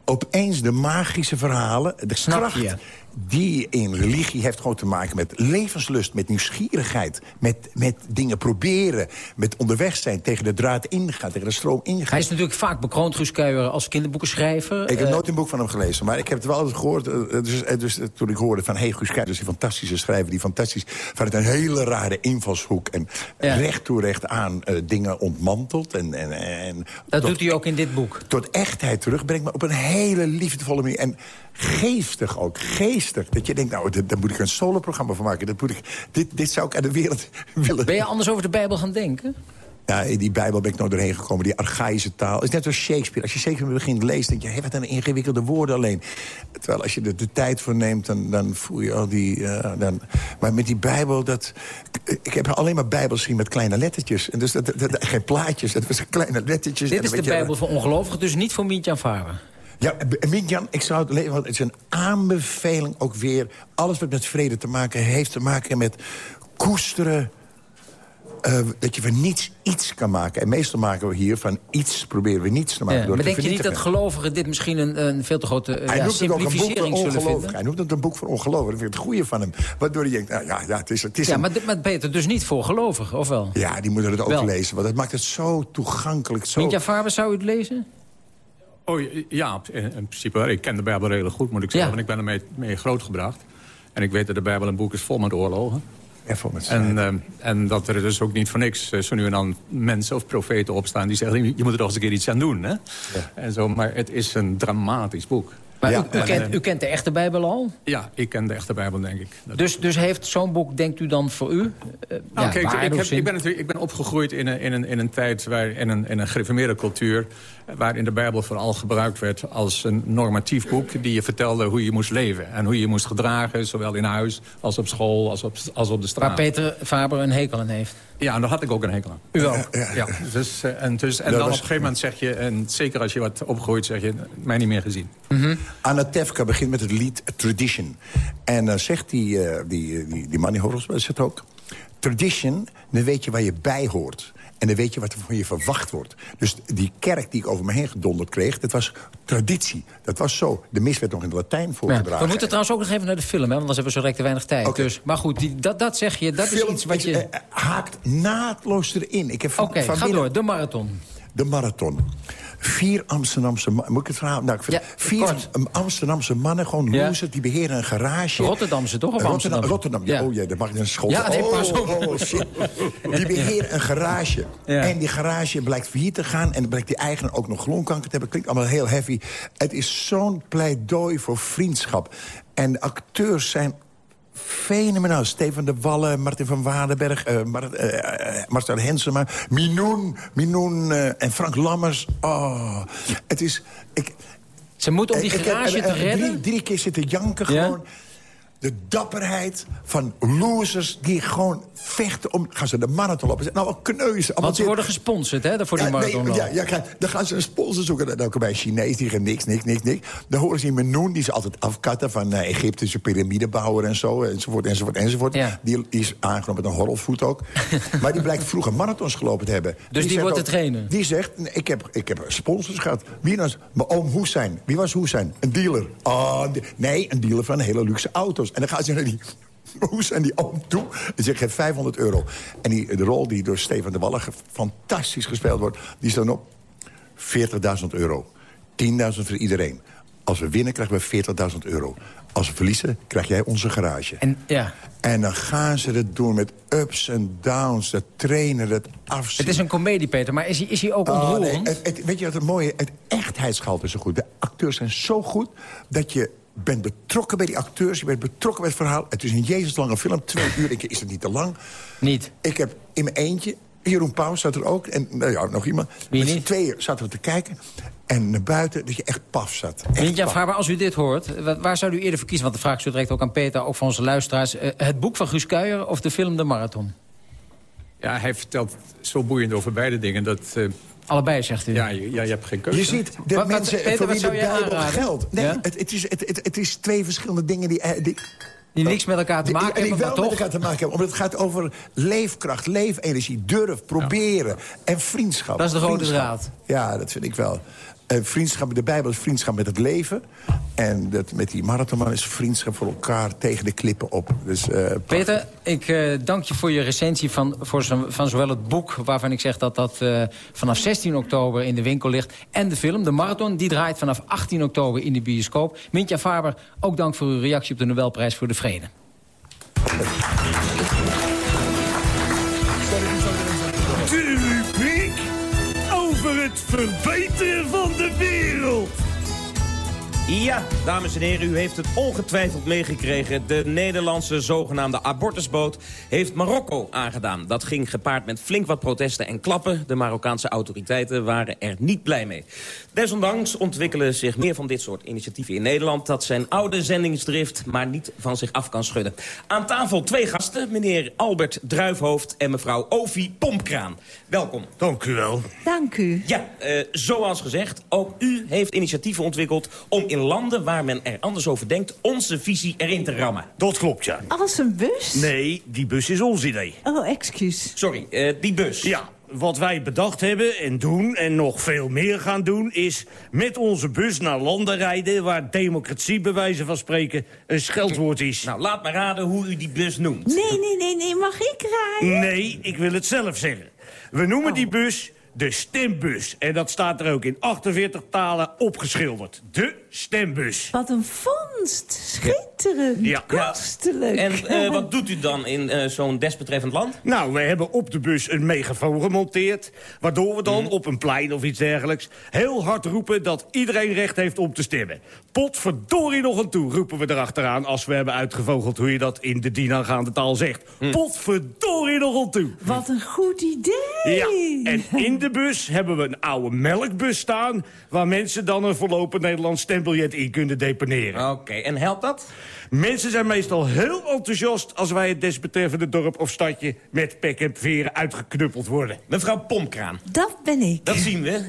Opeens de magische verhalen, de
Snap
kracht
je?
Die in religie heeft gewoon te maken met levenslust, met nieuwsgierigheid, met, met dingen proberen, met onderweg zijn, tegen de draad ingaan, tegen de stroom ingaan.
Hij is natuurlijk vaak bekroond, Guus Kuijer, als kinderboekenschrijver.
Ik heb
Eh,
nooit een boek van hem gelezen, maar ik heb het wel altijd gehoord. eh, Dus, eh, dus eh, toen ik hoorde van, hey, Guus Kuijers, dus die fantastische schrijver... die fantastisch vanuit een hele rare invalshoek... en
Ja.
recht toe recht aan dingen ontmantelt. En, en, en
dat
tot,
doet hij ook in dit boek.
tot echtheid terugbrengt, maar op een hele liefdevolle manier. En geestig ook, geestig. Dat je denkt, nou, daar daar moet ik een soloprogramma van maken. Dat moet ik, dit, dit zou ik aan de wereld willen...
Ben je anders over de Bijbel gaan denken?
Ja, in die Bijbel ben ik nooit doorheen gekomen. Die archaïsche taal. Het is net als Shakespeare. Als je Shakespeare begint leest, denk je... Hé, wat een ingewikkelde woorden alleen. Terwijl als je er de tijd voor neemt, dan, dan voel je al die... eh, dan, maar met die Bijbel, dat... Ik heb alleen maar Bijbels gezien met kleine lettertjes. En dus dat, dat, dat- geen plaatjes, dat was kleine lettertjes.
Dit is de Bijbel voor ongelovigen, dus niet voor Mietjan Faber.
Ja, B- Mintjan, ik zou het leven, want het is een aanbeveling ook weer. Alles wat met vrede te maken heeft, te maken met koesteren. eh, dat je van niets iets kan maken. En meestal maken we hier van iets, proberen we niets te maken.
Ja,
door
maar denk je niet dat gelovigen dit misschien een, een veel te grote eh,
Hij
ja,
noemt het ook een boek voor
simplificering?
Hij noemt het een boek voor ongelovigen. Dat vind ik het goede van hem. Waardoor je denkt, nou ja, ja het is, het is
Ja,
een-
maar, dit- maar beter dus niet voor gelovigen, of wel?
ja, die moeten het ook
Wel.
lezen. Want het maakt het zo toegankelijk. Zo...
Mietjan Faber, zou u het lezen?
Oh ja, in, in principe wel. Ik ken de Bijbel redelijk goed, moet ik zeggen.
Ja.
Want ik ben ermee mee grootgebracht. En ik weet dat de Bijbel een boek is vol met oorlogen.
Ja, vol met
en, eh, en dat er dus ook niet voor niks eh, zo nu en dan mensen of profeten opstaan... die zeggen, je moet er toch eens een keer iets aan doen. Hè? En zo, maar het is een dramatisch boek.
Maar
Ja,
u, u
en,
kent, u kent de echte Bijbel al?
Ja, ik ken de echte Bijbel, denk ik. Dat-
Dus, dus heeft zo'n boek, denkt u dan voor u... eh,
Nou,
ja,
kijk, ik, heb, ik, ben natuurlijk, ik ben opgegroeid in een, in een, in een tijd, waar, in, een, in een gereformeerde cultuur... eh, waarin de Bijbel vooral gebruikt werd als een normatief boek... die je vertelde hoe je moest leven en hoe je je moest gedragen... zowel in huis als op school als op, als op de straat.
Waar Peter Faber een hekel aan heeft.
Ja, en daar had ik ook een hekel aan.
U ook?
Ja, dus, eh, en, dus, en
Dat
dan
was-
op een gegeven moment zeg je... en zeker als je wat opgroeit, zeg je... mij niet meer gezien.
Anna Tefka begint met het lied Tradition. En dan zegt die, eh, die, die, die man die hoofdrol zegt ook... Tradition, dan weet je waar je bij hoort. En dan weet je wat er van je verwacht wordt. Dus die kerk die ik over me heen gedonderd kreeg... dat was traditie. Dat was zo. De mis werd nog in het Latijn
Ja,
voorgedragen.
we moeten trouwens ook nog even naar de film, hè, want anders hebben we zo direct te weinig tijd. Dus, maar goed, die, dat, dat zeg je, dat is
Film
iets wat
is,
je...
eh, haakt naadloos erin. Ik heb van,
Oké,
van
ga door, de marathon.
De marathon. Vier Amsterdamse mannen. Moet ik het verhaal... Nou, ik vind- vier Amsterdamse mannen, gewoon
Ja.
losers, die beheren een garage.
Rotterdamse, toch? Of
Rotterdam? Rotterdam, ja. Oh ja, dat mag ik een schot.
Ja, nee,
oh,
pas op.
oh, shit. Die beheren een garage. En die garage blijkt failliet te gaan... en dan blijkt die eigenaar ook nog longkanker te hebben. Klinkt allemaal heel heavy. Het is zo'n pleidooi voor vriendschap. En acteurs zijn fenomenaal. Steven de Wallen, Martin van Waardenberg, eh Mar eh, Marcel Hensema, Minoen, Minoen eh, en Frank Lammers. Oh, het is... Ik,
Ze moeten om die garage te
eh, drie,
redden.
drie keer zitten janken
Ja?
gewoon. De dapperheid van losers die gewoon vechten om... Gaan ze de marathon lopen. Nou, wel kneuzen.
Want ze worden gesponsord, hè, voor die
Ja, nee,
marathon.
ja, ja, dan gaan ze een sponsor zoeken. Dan bij Chinees, die gaan niks, niks, niks, niks. Dan horen ze in Menoen, die ze altijd afkatten... van eh, Egyptische piramidebouwer en zo, enzovoort, enzovoort, enzovoort.
Ja.
Die, die is aangenomen met een horrelvoet ook. maar die blijkt vroeger marathons gelopen te hebben.
die
zegt
wordt
ook-
trainer?
Die zegt, ik heb, ik heb sponsors gehad. Wie was mijn oom Hoesijn? Wie was Hoesijn? Een dealer. Oh, die- nee, een dealer van hele luxe auto's. En dan gaan ze naar die... Hoes en die oom toe. En zeg geef 500 euro. En die, de rol die door Stefan de Wallen fantastisch gespeeld wordt... die is dan op 40.000 euro. 10.000 voor iedereen. Als we winnen krijgen we 40.000 euro. Als we verliezen krijg jij onze garage.
En, ja.
En dan gaan ze het doen met ups en downs. Dat trainen, dat afzien.
Het is een komedie, Peter, maar is hij, is hij ook
Oh,
ontroerend?
nee, het, het- weet je wat het mooie Het echtheidsgehalte is zo goed. De acteurs zijn zo goed dat je bent betrokken bij die acteurs. Je bent betrokken bij het verhaal. Het is een jezuslange film. Twee uur, ik, is het niet te lang?
Niet.
Ik heb in mijn eentje Jeroen Pauw zat er ook. En nou ja, nog iemand. Met z'n tweeën zaten we te kijken. En naar buiten dat je echt paf zat. Paf.
Faber, als u dit hoort, wa- waar zou u eerder voor kiezen? Want de vraag is zo direct ook aan Peter, ook van onze luisteraars. Eh, het boek van Guus Kuijer of de film De Marathon?
Ja, hij vertelt zo boeiend over beide dingen. Dat, eh,
Allebei, zegt u.
Ja, je, ja, je hebt geen keuze.
Je ziet de
Wat- wat-
mensen
Peter,
voor wie de Bijbel geldt. Nee,
Ja?
het, het, is, het, het, het is twee verschillende dingen die... eh, die
Die niks met elkaar te
die-
maken
die
hebben,
wel
maar
met elkaar te maken hebben. Omdat het gaat over leefkracht, leefenergie, durf, proberen. En vriendschap.
Dat is de rode
Vriendschap.
draad.
Ja, dat vind ik wel. En vriendschap met de Bijbel is vriendschap met het leven. En dat met die marathonman is vriendschap voor elkaar tegen de klippen op. Dus, eh,
Peter, ik eh, dank je voor je recensie van, voor zo, van zowel het boek... waarvan ik zeg dat dat eh, vanaf 16 oktober in de winkel ligt... en de film, De Marathon, die draait vanaf 18 oktober in de bioscoop. Mintja Faber, ook dank voor uw reactie op de Nobelprijs voor de Vrede.
Het verbeteren van de wereld.
Ja, dames en heren, u heeft het ongetwijfeld meegekregen. De Nederlandse zogenaamde abortusboot heeft Marokko aangedaan. Dat ging gepaard met flink wat protesten en klappen. De Marokkaanse autoriteiten waren er niet blij mee. Desondanks ontwikkelen zich meer van dit soort initiatieven in Nederland... dat zijn oude zendingsdrift maar niet van zich af kan schudden. Aan tafel twee gasten, meneer Albert Druifhoofd en mevrouw Ovi Pompkraan. Welkom.
Dank u wel.
Dank u.
Ja, eh, zoals gezegd, ook u heeft initiatieven ontwikkeld... om in landen waar men er anders over denkt... onze visie erin te rammen.
Dat klopt, ja.
Als een bus?
Nee, die bus is ons idee.
Oh, excuus.
Sorry, eh, die bus.
Ja, wat wij bedacht hebben en doen en nog veel meer gaan doen... is met onze bus naar landen rijden... waar democratie bij wijze van spreken een scheldwoord is.
Nou, laat maar raden hoe u die bus noemt.
Nee, nee, nee, nee. Mag ik rijden?
Nee, ik wil het zelf zeggen. We noemen die bus de stembus. En dat staat er ook in 48 talen opgeschilderd. De stembus.
Wat een vondst. Schitterend.
Ja.
Kostelijk.
En eh, wat doet u dan in eh, zo'n desbetreffend land?
Nou, we hebben op de bus een megafoon gemonteerd... waardoor we dan op een plein of iets dergelijks... heel hard roepen dat iedereen recht heeft om te stemmen. Potverdorie nog een toe, roepen we erachteraan... als we hebben uitgevogeld hoe je dat in de dienaangaande taal zegt. Potverdorie nog een toe.
Wat een goed idee.
Ja, en in de bus hebben we een oude melkbus staan... waar mensen dan een voorlopig Nederlands stembiljet in kunnen deponeren.
Oké, en helpt dat?
Mensen zijn meestal heel enthousiast als wij het desbetreffende dorp of stadje... met pek en veren uitgeknuppeld worden.
Mevrouw Pomkraan.
Dat ben ik.
Dat zien we.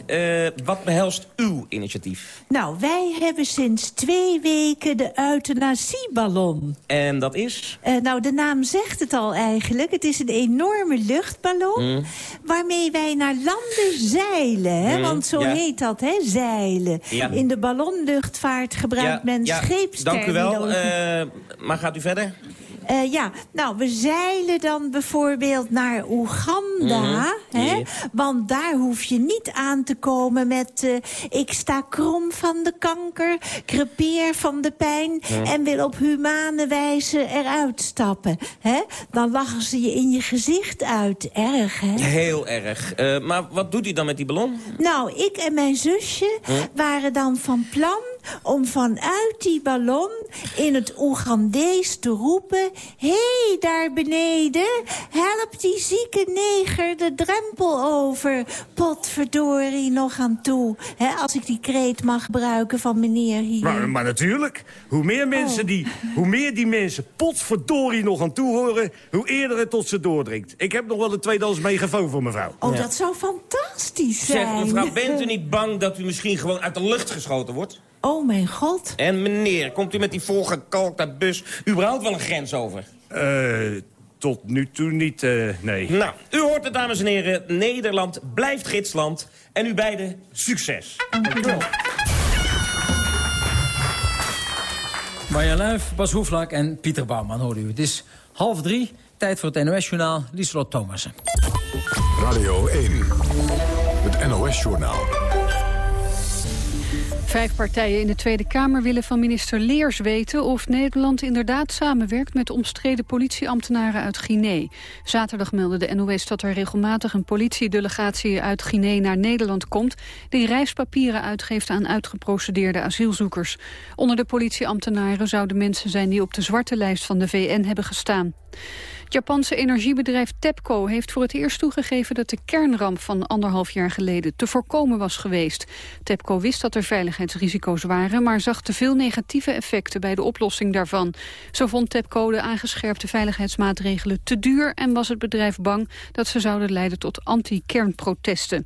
Eh, wat behelst uw initiatief?
Nou, wij hebben sinds twee weken de euthanasieballon.
En dat is?
Eh, nou, de naam zegt het al eigenlijk. Het is een enorme luchtballon...
Mm.
waarmee wij naar landen zeilen. Hè?
Mm,
Want zo
ja.
heet dat, hè? zeilen.
Ja.
In de ballonluchtvaart gebruikt men scheepsterminologie.
dank u wel. Eh, maar gaat u verder?
Eh, ja, nou, we zeilen dan bijvoorbeeld naar Oeganda.
Mhm,
hè? Want daar hoef je niet aan te komen met... eh, ik sta krom van de kanker, crepeer van de pijn...
Mhm.
en wil op humane wijze eruit stappen. Hè? Dan lachen ze je in je gezicht uit. Erg, hè?
Heel erg. Eh, maar wat doet u dan met die ballon?
Nou, ik en mijn zusje
Hm?
waren dan van plan om vanuit die ballon in het Oegandees te roepen... Hé, hey, daar beneden, help die zieke neger de drempel over. Potverdorie nog aan toe. Hè, als ik die kreet mag gebruiken van meneer hier.
Maar, maar natuurlijk, hoe meer, mensen die, hoe meer die mensen potverdorie nog aan toe horen... hoe eerder het tot ze doordringt. Ik heb nog wel een tweedehands megafoon voor mevrouw.
Oh, dat zou fantastisch zijn.
Zeg, mevrouw, bent u niet bang dat u misschien gewoon uit de lucht geschoten wordt?
Oh, mijn god.
En meneer, komt u met die volgekalkte bus überhaupt wel een grens over?
Eh, tot nu toe niet, eh, nee.
Nou, u hoort het, dames en heren. Nederland blijft gidsland. En u beiden, succes.
Marja Luif, Bas Hoeflak en Pieter Bouwman hoorden u. Het is half drie, tijd voor het NOS-journaal. Lieselot Thomassen.
Radio 1, het NOS-journaal.
Vijf partijen in de Tweede Kamer willen van minister Leers weten... of Nederland inderdaad samenwerkt met omstreden politieambtenaren uit Guinea. Zaterdag meldde de NOS dat er regelmatig een politiedelegatie uit Guinea naar Nederland komt... die reispapieren uitgeeft aan uitgeprocedeerde asielzoekers. Onder de politieambtenaren zouden mensen zijn die op de zwarte lijst van de VN hebben gestaan. Het Japanse energiebedrijf TEPCO heeft voor het eerst toegegeven dat de kernramp van anderhalf jaar geleden te voorkomen was geweest. TEPCO wist dat er veiligheidsrisico's waren, maar zag te veel negatieve effecten bij de oplossing daarvan. Zo vond TEPCO de aangescherpte veiligheidsmaatregelen te duur en was het bedrijf bang dat ze zouden leiden tot anti-kernprotesten.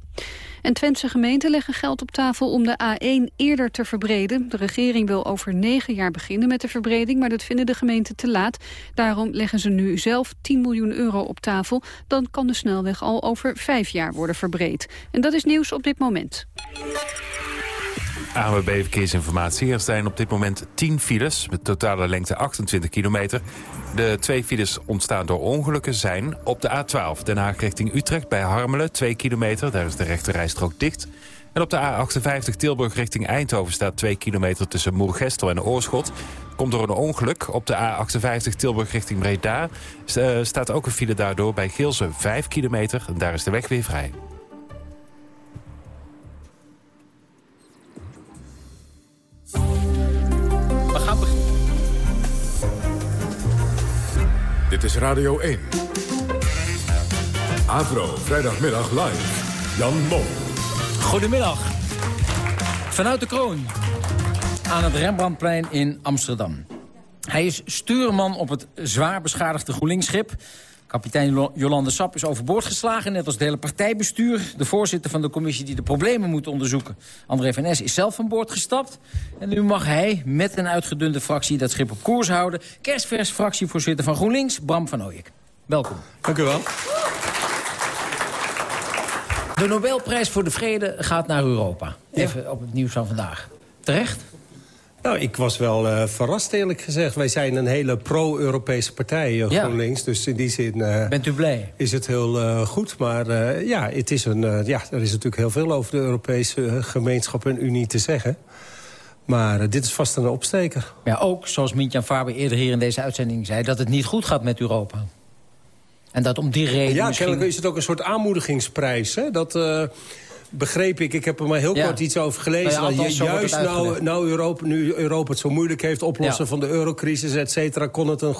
En Twentse gemeenten leggen geld op tafel om de A1 eerder te verbreden. De regering wil over negen jaar beginnen met de verbreding, maar dat vinden de gemeenten te laat. Daarom leggen ze nu zelf 10 miljoen euro op tafel. Dan kan de snelweg al over vijf jaar worden verbreed. En dat is nieuws op dit moment.
ANWB Verkeersinformatie. Er zijn op dit moment 10 files met totale lengte 28 kilometer. De twee files ontstaan door ongelukken zijn op de A12 Den Haag richting Utrecht bij Harmelen 2 kilometer. Daar is de rechterrijstrook dicht. En op de A58 Tilburg richting Eindhoven staat 2 kilometer tussen Moergestel en Oorschot. Komt door een ongeluk. Op de A58 Tilburg richting Breda eh, staat ook een file daardoor bij Geelse 5 kilometer. En daar is de weg weer vrij.
We gaan beginnen.
Dit is Radio 1. Avro, vrijdagmiddag live. Jan Mol.
Goedemiddag. Vanuit de kroon aan het Rembrandtplein in Amsterdam. Hij is stuurman op het zwaar beschadigde GroenLinks-schip. Kapitein Jolande Sap is overboord geslagen, net als het hele partijbestuur. De voorzitter van de commissie die de problemen moet onderzoeken, André van Es, is zelf van boord gestapt. En nu mag hij met een uitgedunde fractie dat schip op koers houden. Kerstvers fractievoorzitter van GroenLinks, Bram van Ooyek. Welkom.
Dank u wel.
De Nobelprijs voor de Vrede gaat naar Europa. Even op het nieuws van vandaag. Terecht?
Nou, ik was wel uh, verrast eerlijk gezegd. Wij zijn een hele pro-Europese partij, uh,
Ja.
GroenLinks. Dus in die zin uh,
Bent u blij?
is het heel goed. Maar ja, het is een, ja, er is natuurlijk heel veel over de Europese gemeenschap en Unie te zeggen. Maar dit is vast een opsteker.
Ja, ook, zoals Mintjan Faber eerder hier in deze uitzending zei... dat het niet goed gaat met Europa. En dat om die reden
Ja,
misschien...
kennelijk is het ook een soort aanmoedigingsprijs. Hè? Dat uh, begreep ik. Ik heb er maar heel
Ja.
kort iets over gelezen.
Nou ja,
dat je juist nou, nou Europa, nu Europa het zo moeilijk heeft... oplossen
Ja.
van de eurocrisis, et cetera... kon het een,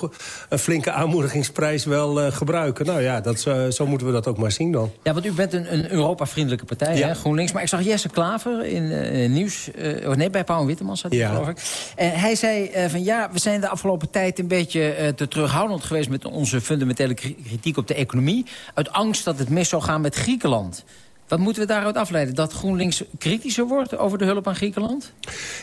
een flinke aanmoedigingsprijs wel uh, gebruiken. Nou ja, dat, uh, zo moeten we dat ook maar zien dan.
Ja, want u bent een, een Europa-vriendelijke partij, hè, GroenLinks. Maar ik zag Jesse Klaver in eh, Nieuws... eh, oh nee, bij Pauw en Witteman zat hij, geloof ik. En hij zei eh, van ja, we zijn de afgelopen tijd een beetje eh, te terughoudend geweest... met onze fundamentele kri- kritiek op de economie. Uit angst dat het mis zou gaan met Griekenland. Wat moeten we daaruit afleiden? Dat GroenLinks kritischer wordt over de hulp aan Griekenland?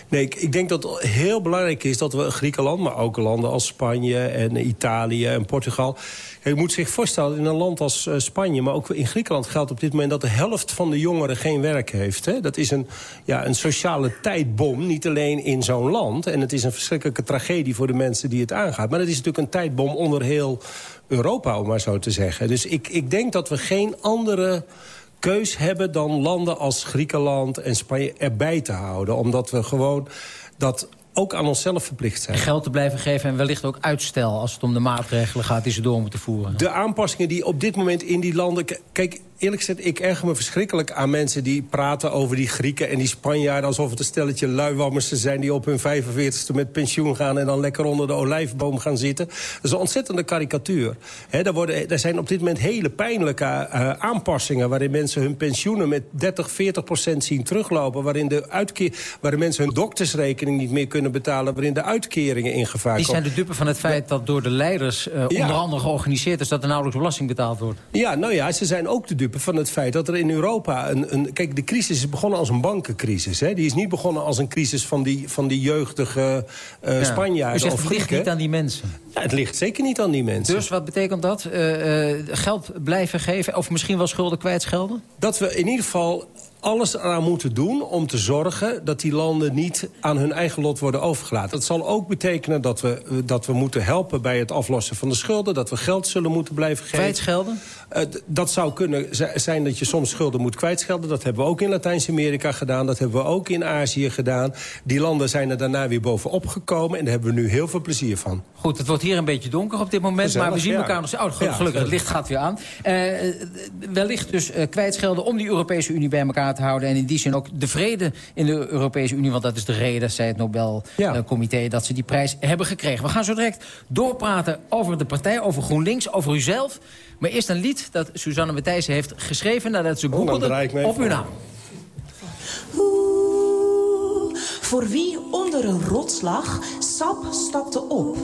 Nee, ik, denk dat het heel belangrijk is dat we Griekenland... maar ook landen als Spanje en Italië en Portugal... Je moet zich voorstellen, in een land als eh, Spanje... maar ook in Griekenland geldt op dit moment... dat de helft van de jongeren geen werk heeft. Hè? Dat is een, ja, een sociale tijdbom, niet alleen in zo'n land. En het is een verschrikkelijke tragedie voor de mensen die het aangaat. Maar het is natuurlijk een tijdbom onder heel Europa, om maar zo te zeggen. Dus ik, ik denk dat we geen andere keus hebben dan landen als Griekenland en Spanje erbij te houden. Omdat we gewoon dat ook aan onszelf verplicht zijn.
Geld te blijven geven en wellicht ook uitstel... als het om de maatregelen gaat die ze door moeten voeren.
De aanpassingen die op dit moment in die landen... Kijk, eerlijk gezegd, ik erger me verschrikkelijk aan mensen... die praten over die Grieken en die Spanjaarden... alsof het een stelletje luiwammersen zijn... die op hun 45ste met pensioen gaan... en dan lekker onder de olijfboom gaan zitten. Dat is een ontzettende karikatuur. Hè, daar, worden, er zijn op dit moment hele pijnlijke eh, aanpassingen... waarin mensen hun pensioenen met 30, 40 procent zien teruglopen... Waarin, de uitkeer, waarin mensen hun doktersrekening niet meer kunnen betalen... waarin de uitkeringen in gevaar
Die
komen.
zijn de dupe van het feit dat door de leiders eh,
Ja.
onder andere georganiseerd is... dat er nauwelijks belasting betaald wordt.
Ja, nou ja, ze zijn ook de dupe van het feit dat er in Europa... een, een kijk, de crisis is begonnen als een bankencrisis. Hè? Die is niet begonnen als een crisis van die, van die jeugdige eh
Ja.
Spanjaarden
zegt,
of
het ligt niet aan die mensen.
Ja, het ligt zeker niet aan die mensen.
Dus wat betekent dat? Eh, eh, geld blijven geven of misschien wel schulden kwijtschelden?
Dat we in ieder geval alles eraan moeten doen om te zorgen... dat die landen niet aan hun eigen lot worden overgelaten. Dat zal ook betekenen dat we, eh, dat we moeten helpen bij het aflossen van de schulden... dat we geld zullen moeten blijven geven.
Kwijtschelden?
Eh, dat zou kunnen zijn dat je soms schulden moet kwijtschelden. Dat hebben we ook in Latijns-Amerika gedaan. Dat hebben we ook in Azië gedaan. Die landen zijn er daarna weer bovenop gekomen. En daar hebben we nu heel veel plezier van.
Goed, het wordt hier een beetje donker op dit moment,
Gezellig,
maar we zien
ja.
elkaar nog steeds. Oh, gelu-
Ja,
gelukkig, het
gelukkig.
licht gaat weer aan. Eh, wellicht dus kwijtschelden om die Europese Unie bij elkaar gaten houden... en in die zin ook de vrede in de Europese Unie... want dat is de reden, zei het Nobelcomité... dat ze die prijs hebben gekregen. We gaan zo direct doorpraten over de partij, over GroenLinks, over uzelf. Maar eerst een lied dat Suzanne Matthijssen heeft geschreven... nadat ze
Oh,
googelde
ik mee
op uw naam.
Voor wie onder een rotslag Sap stapte op.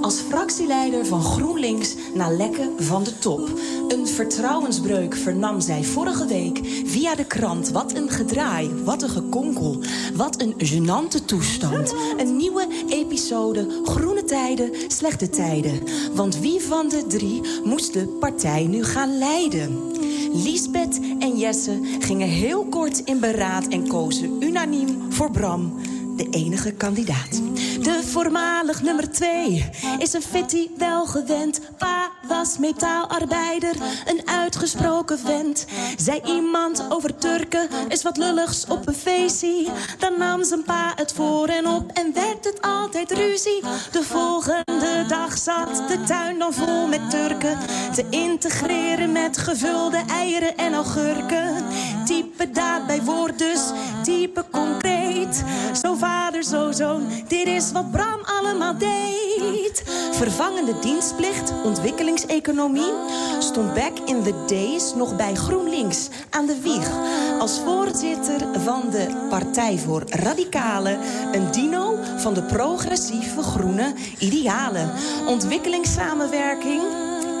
Als fractieleider van GroenLinks na lekken van de top. Een vertrouwensbreuk vernam zij vorige week via de krant. Wat een gedraai, wat een gekonkel, wat een gênante toestand. Een nieuwe episode, groene tijden, slechte tijden. Want wie van de drie moest de partij nu gaan leiden? Lisbeth en Jesse gingen heel kort in beraad en kozen unaniem voor Bram, de enige kandidaat. De voormalig nummer twee is een fitty wel gewend. Pa was metaalarbeider, een uitgesproken vent. Zei iemand over Turken, is wat lulligs op een feestje. Dan nam zijn pa het voor en op en werd het altijd ruzie. De volgende dag zat de tuin dan vol met Turken. Te integreren met gevulde eieren en augurken. Type daad bij woord dus, type concreet. Zo vader, zo zoon, dit is wat Bram allemaal deed. Vervangende dienstplicht, ontwikkelingseconomie. Stond back in the days nog bij GroenLinks aan de wieg. Als voorzitter van de Partij voor Radicalen. Een dino van de progressieve groene idealen. Ontwikkelingssamenwerking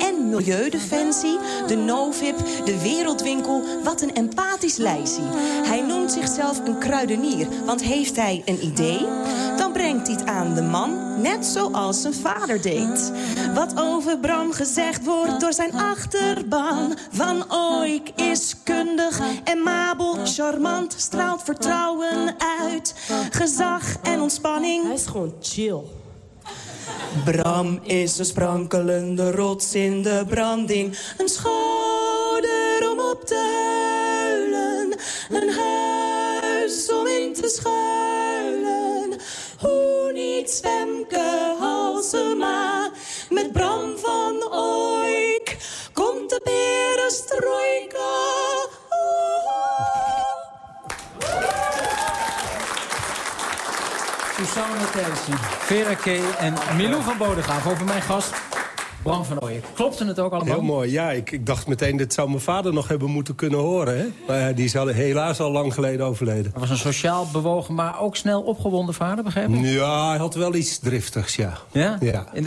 en milieudefensie, de Novib, de Wereldwinkel, wat een empathisch lijstje. Hij noemt zichzelf een kruidenier, want heeft hij een idee... dan brengt hij het aan de man, net zoals zijn vader deed. Wat over Bram gezegd wordt door zijn achterban... Van Oik is kundig en Mabel charmant, straalt vertrouwen uit. Gezag en ontspanning. Hij is gewoon chill. Bram is een sprankelende rots in de branding. Een schouder om op te huilen. Een huis om in te schuilen. Hoe niet Femke Halsema met Bram van Oik.
Susanne Matthijssen, Vera K. en Milou van Bodegraaf over mijn gast Bram van Ooyen. Klopte het ook allemaal?
Heel mooi, ja. Ik, ik dacht meteen, dit zou mijn vader nog hebben moeten kunnen horen. Hè? Maar die is al, helaas al lang geleden overleden.
Hij was een sociaal bewogen, maar ook snel opgewonden vader, begrijp ik?
Ja, hij had wel iets driftigs, ja.
Ja?
Ja.
In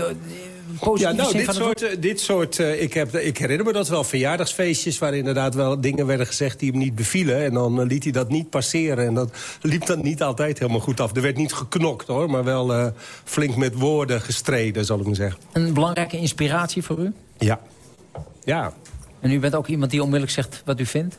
Ja, nou,
zin
dit
van het
soort, eh, dit soort eh, ik, heb, ik herinner me dat wel, verjaardagsfeestjes... waar inderdaad wel dingen werden gezegd die hem niet bevielen. En dan eh, liet hij dat niet passeren. En dat liep dan niet altijd helemaal goed af. Er werd niet geknokt, hoor, maar wel eh, flink met woorden gestreden, zal ik maar zeggen.
Een belangrijke inspiratie voor u?
Ja. Ja.
En u bent ook iemand die onmiddellijk zegt wat u vindt?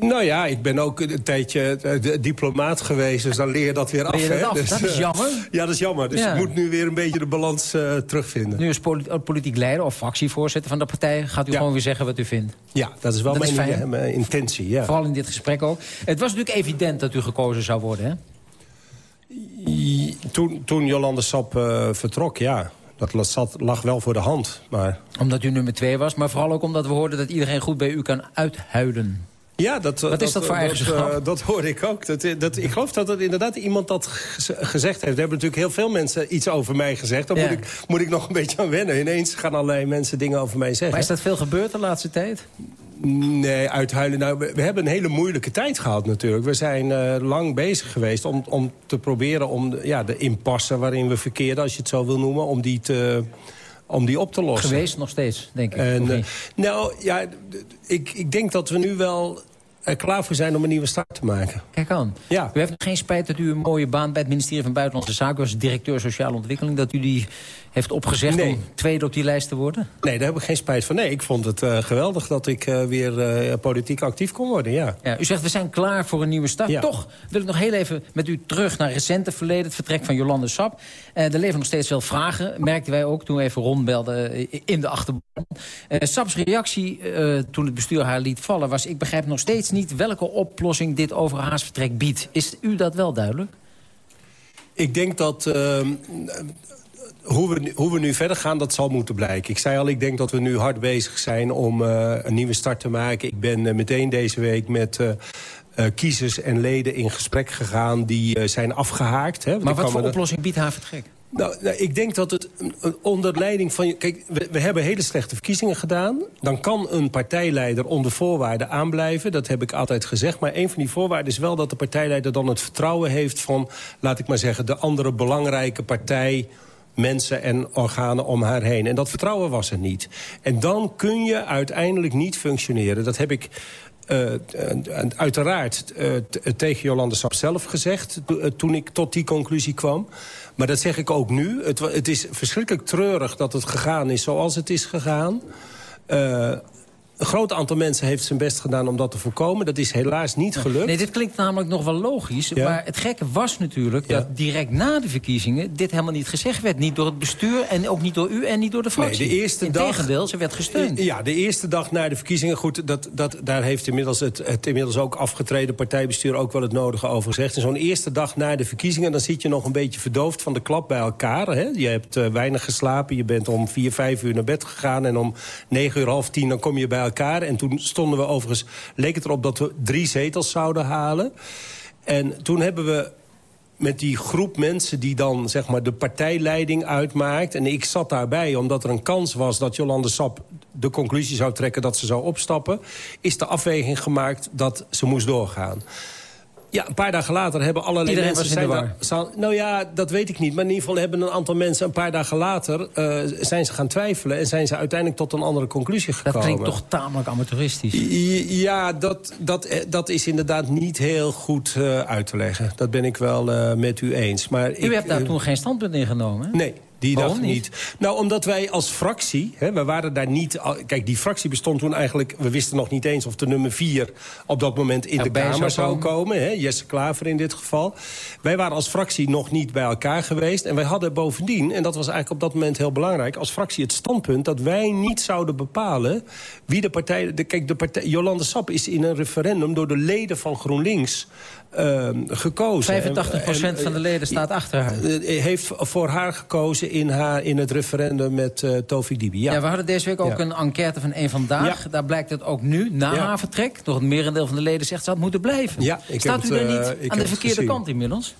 Nou ja, ik ben ook een tijdje eh, diplomaat geweest, dus dan leer je dat weer af.
je dat af?
Dus,
Dat is
eh,
jammer.
Ja, dat is jammer. Dus
Ja.
ik moet nu weer een beetje de balans eh, terugvinden.
Nu als poli- politiek leider of fractievoorzitter van de partij... gaat u gewoon weer zeggen wat u vindt.
Ja, dat is wel
Dat is
mijn,
fijn.
mijn intentie, ja.
Vooral in dit gesprek ook. Het was natuurlijk evident dat u gekozen zou worden, hè?
Toen, toen Jolande Sap vertrok, ja. Dat zat, lag wel voor de hand, maar...
Omdat u nummer twee was, maar vooral ook omdat we hoorden... dat iedereen goed bij u kan uithuilen.
Ja, dat,
Wat is dat voor
eh,
eigenschap?
eh, dat hoorde ik ook. Dat, dat, ik geloof dat het inderdaad iemand dat gez- gezegd heeft. Er hebben natuurlijk heel veel mensen iets over mij gezegd. Daar
Ja.
moet, ik, moet ik nog een beetje aan wennen. Ineens gaan allerlei mensen dingen over mij zeggen.
Maar is dat veel gebeurd de laatste tijd?
Nee, uithuilen. Nou, we, we hebben een hele moeilijke tijd gehad natuurlijk. We zijn eh, lang bezig geweest om, om te proberen om de- ja, de impasse waarin we verkeerden, als je het zo wil noemen, om die, te, om die op te lossen.
Geweest nog steeds, denk ik.
En, eh, nou ja, ik, ik denk dat we nu wel klaar voor zijn om een nieuwe start te maken.
Kijk aan.
Ja.
U heeft geen spijt dat u een mooie baan bij het ministerie van Buitenlandse Zaken... was directeur Sociale Ontwikkeling, dat u die heeft opgezegd
Nee.
om tweede op die lijst te worden?
Nee, daar heb ik geen spijt van. Nee, ik vond het eh, geweldig dat ik eh, weer eh, politiek actief kon worden, ja.
Ja, u zegt we zijn klaar voor een nieuwe start.
Ja.
Toch wil ik nog heel even met u terug naar recente verleden. Het vertrek van Jolande Sap. Eh, er leven nog steeds veel vragen. Merkten wij ook toen we even rondbelden eh, in de achterban. Eh, Saps reactie eh, toen het bestuur haar liet vallen was... ik begrijp nog steeds niet welke oplossing dit over vertrek biedt. Is u dat wel duidelijk?
Ik denk dat... ehm, hoe we, nu- hoe we nu verder gaan, dat zal moeten blijken. Ik zei al, ik denk dat we nu hard bezig zijn om eh, een nieuwe start te maken. Ik ben eh, meteen deze week met... eh, eh, kiezers en leden in gesprek gegaan die eh, zijn afgehaakt. Hè, Want
Maar wat voor oplossing biedt haar vertrek?
Nou, nou, ik denk dat het onder leiding van... Kijk, we, hebben hele slechte verkiezingen gedaan. Dan kan een partijleider onder voorwaarden aanblijven. Dat heb ik altijd gezegd. Maar een van die voorwaarden is wel dat de partijleider dan het vertrouwen heeft... van, laat ik maar zeggen, de andere belangrijke partij mensen en organen om haar heen. En dat vertrouwen was er niet. En dan kun je uiteindelijk niet functioneren. Dat heb ik eh, eh, uiteraard eh, tegen Jolande Sap zelf gezegd... to- toen ik tot die conclusie kwam. Maar dat zeg ik ook nu. Het, het is verschrikkelijk treurig dat het gegaan is zoals het is gegaan. Eh, een groot aantal mensen heeft zijn best gedaan om dat te voorkomen. Dat is helaas niet gelukt.
Nee, dit klinkt namelijk nog wel logisch.
Ja.
Maar het gekke was natuurlijk dat direct na de verkiezingen... dit helemaal niet gezegd werd. Niet door het bestuur en ook niet door u en niet door de fractie.
Nee, de eerste dag-
Integendeel, ze werd gesteund.
Ja, de eerste dag na de verkiezingen. Goed, dat, dat, daar heeft inmiddels het, het inmiddels ook afgetreden partijbestuur ook wel het nodige over gezegd. En zo'n eerste dag na de verkiezingen, dan zit je nog een beetje verdoofd van de klap bij elkaar. Hè? Je hebt eh, weinig geslapen, je bent om vier, vijf uur naar bed gegaan... en om negen uur, half tien, dan kom je bij En toen stonden we overigens, leek het erop dat we drie zetels zouden halen. En toen hebben we met die groep mensen die dan zeg maar, de partijleiding uitmaakt. En ik zat daarbij omdat er een kans was dat Jolande Sap de conclusie zou trekken dat ze zou opstappen. Is de afweging gemaakt dat ze moest doorgaan. Ja, een paar dagen later hebben allerlei
Iedereen
mensen...
was in de
zijn daar- nou ja, dat weet ik niet. Maar in ieder geval hebben een aantal mensen een paar dagen later... eh, zijn ze gaan twijfelen en zijn ze uiteindelijk tot een andere conclusie gekomen.
Dat klinkt toch tamelijk amateuristisch.
Ja, dat, dat, eh, dat is inderdaad niet heel goed eh, uit te leggen. Dat ben ik wel met u eens. Maar
U
ik,
hebt daar toen geen standpunt in genomen, hè?
Nee, die
Waarom
dag
niet?
niet? Nou, omdat wij als fractie, hè, we waren daar niet... Kijk, die fractie bestond toen eigenlijk... we wisten nog niet eens of de nummer vier op dat moment in de Kamer
zou
komen. hè, Jesse Klaver in dit geval. Wij waren als fractie nog niet bij elkaar geweest. En wij hadden bovendien, en dat was eigenlijk op dat moment heel belangrijk... als fractie het standpunt dat wij niet zouden bepalen... wie de partij... De, kijk, de partij Jolande Sap is in een referendum door de leden van GroenLinks... ehm, gekozen.
85%
En- en-
van de leden staat achter haar.
eh, heeft voor haar gekozen in, haar, in het referendum met eh Tovik Dibi. Ja.
Ja, we hadden deze week ook
Ja.
een enquête van één Vandaag. Daar blijkt het ook nu, na haar vertrek... nog het merendeel van de leden zegt ze had moeten blijven.
Ja, ik
Staat
heb
u
het,
daar
eh,
niet aan de verkeerde kant inmiddels?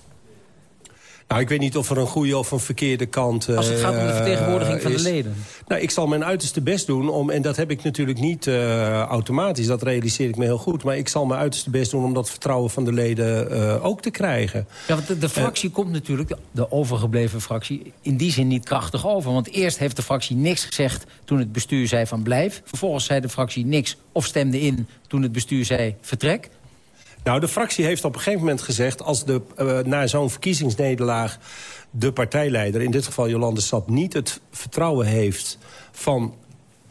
Nou, ik weet niet of er een goede of een verkeerde kant...
Als het gaat om de
eh,
vertegenwoordiging van de leden.
Nou, ik zal mijn uiterste best doen om... en dat heb ik natuurlijk niet eh, automatisch, dat realiseer ik me heel goed... maar ik zal mijn uiterste best doen om dat vertrouwen van de leden eh, ook te krijgen.
Ja, want de, de fractie komt natuurlijk, de overgebleven fractie... in die zin niet krachtig over. Want eerst heeft de fractie niks gezegd toen het bestuur zei van blijf. Vervolgens zei de fractie niks of stemde in toen het bestuur zei vertrek.
Nou, de fractie heeft op een gegeven moment gezegd... als de, eh, na zo'n verkiezingsnederlaag de partijleider... in dit geval Jolande Sap niet het vertrouwen heeft van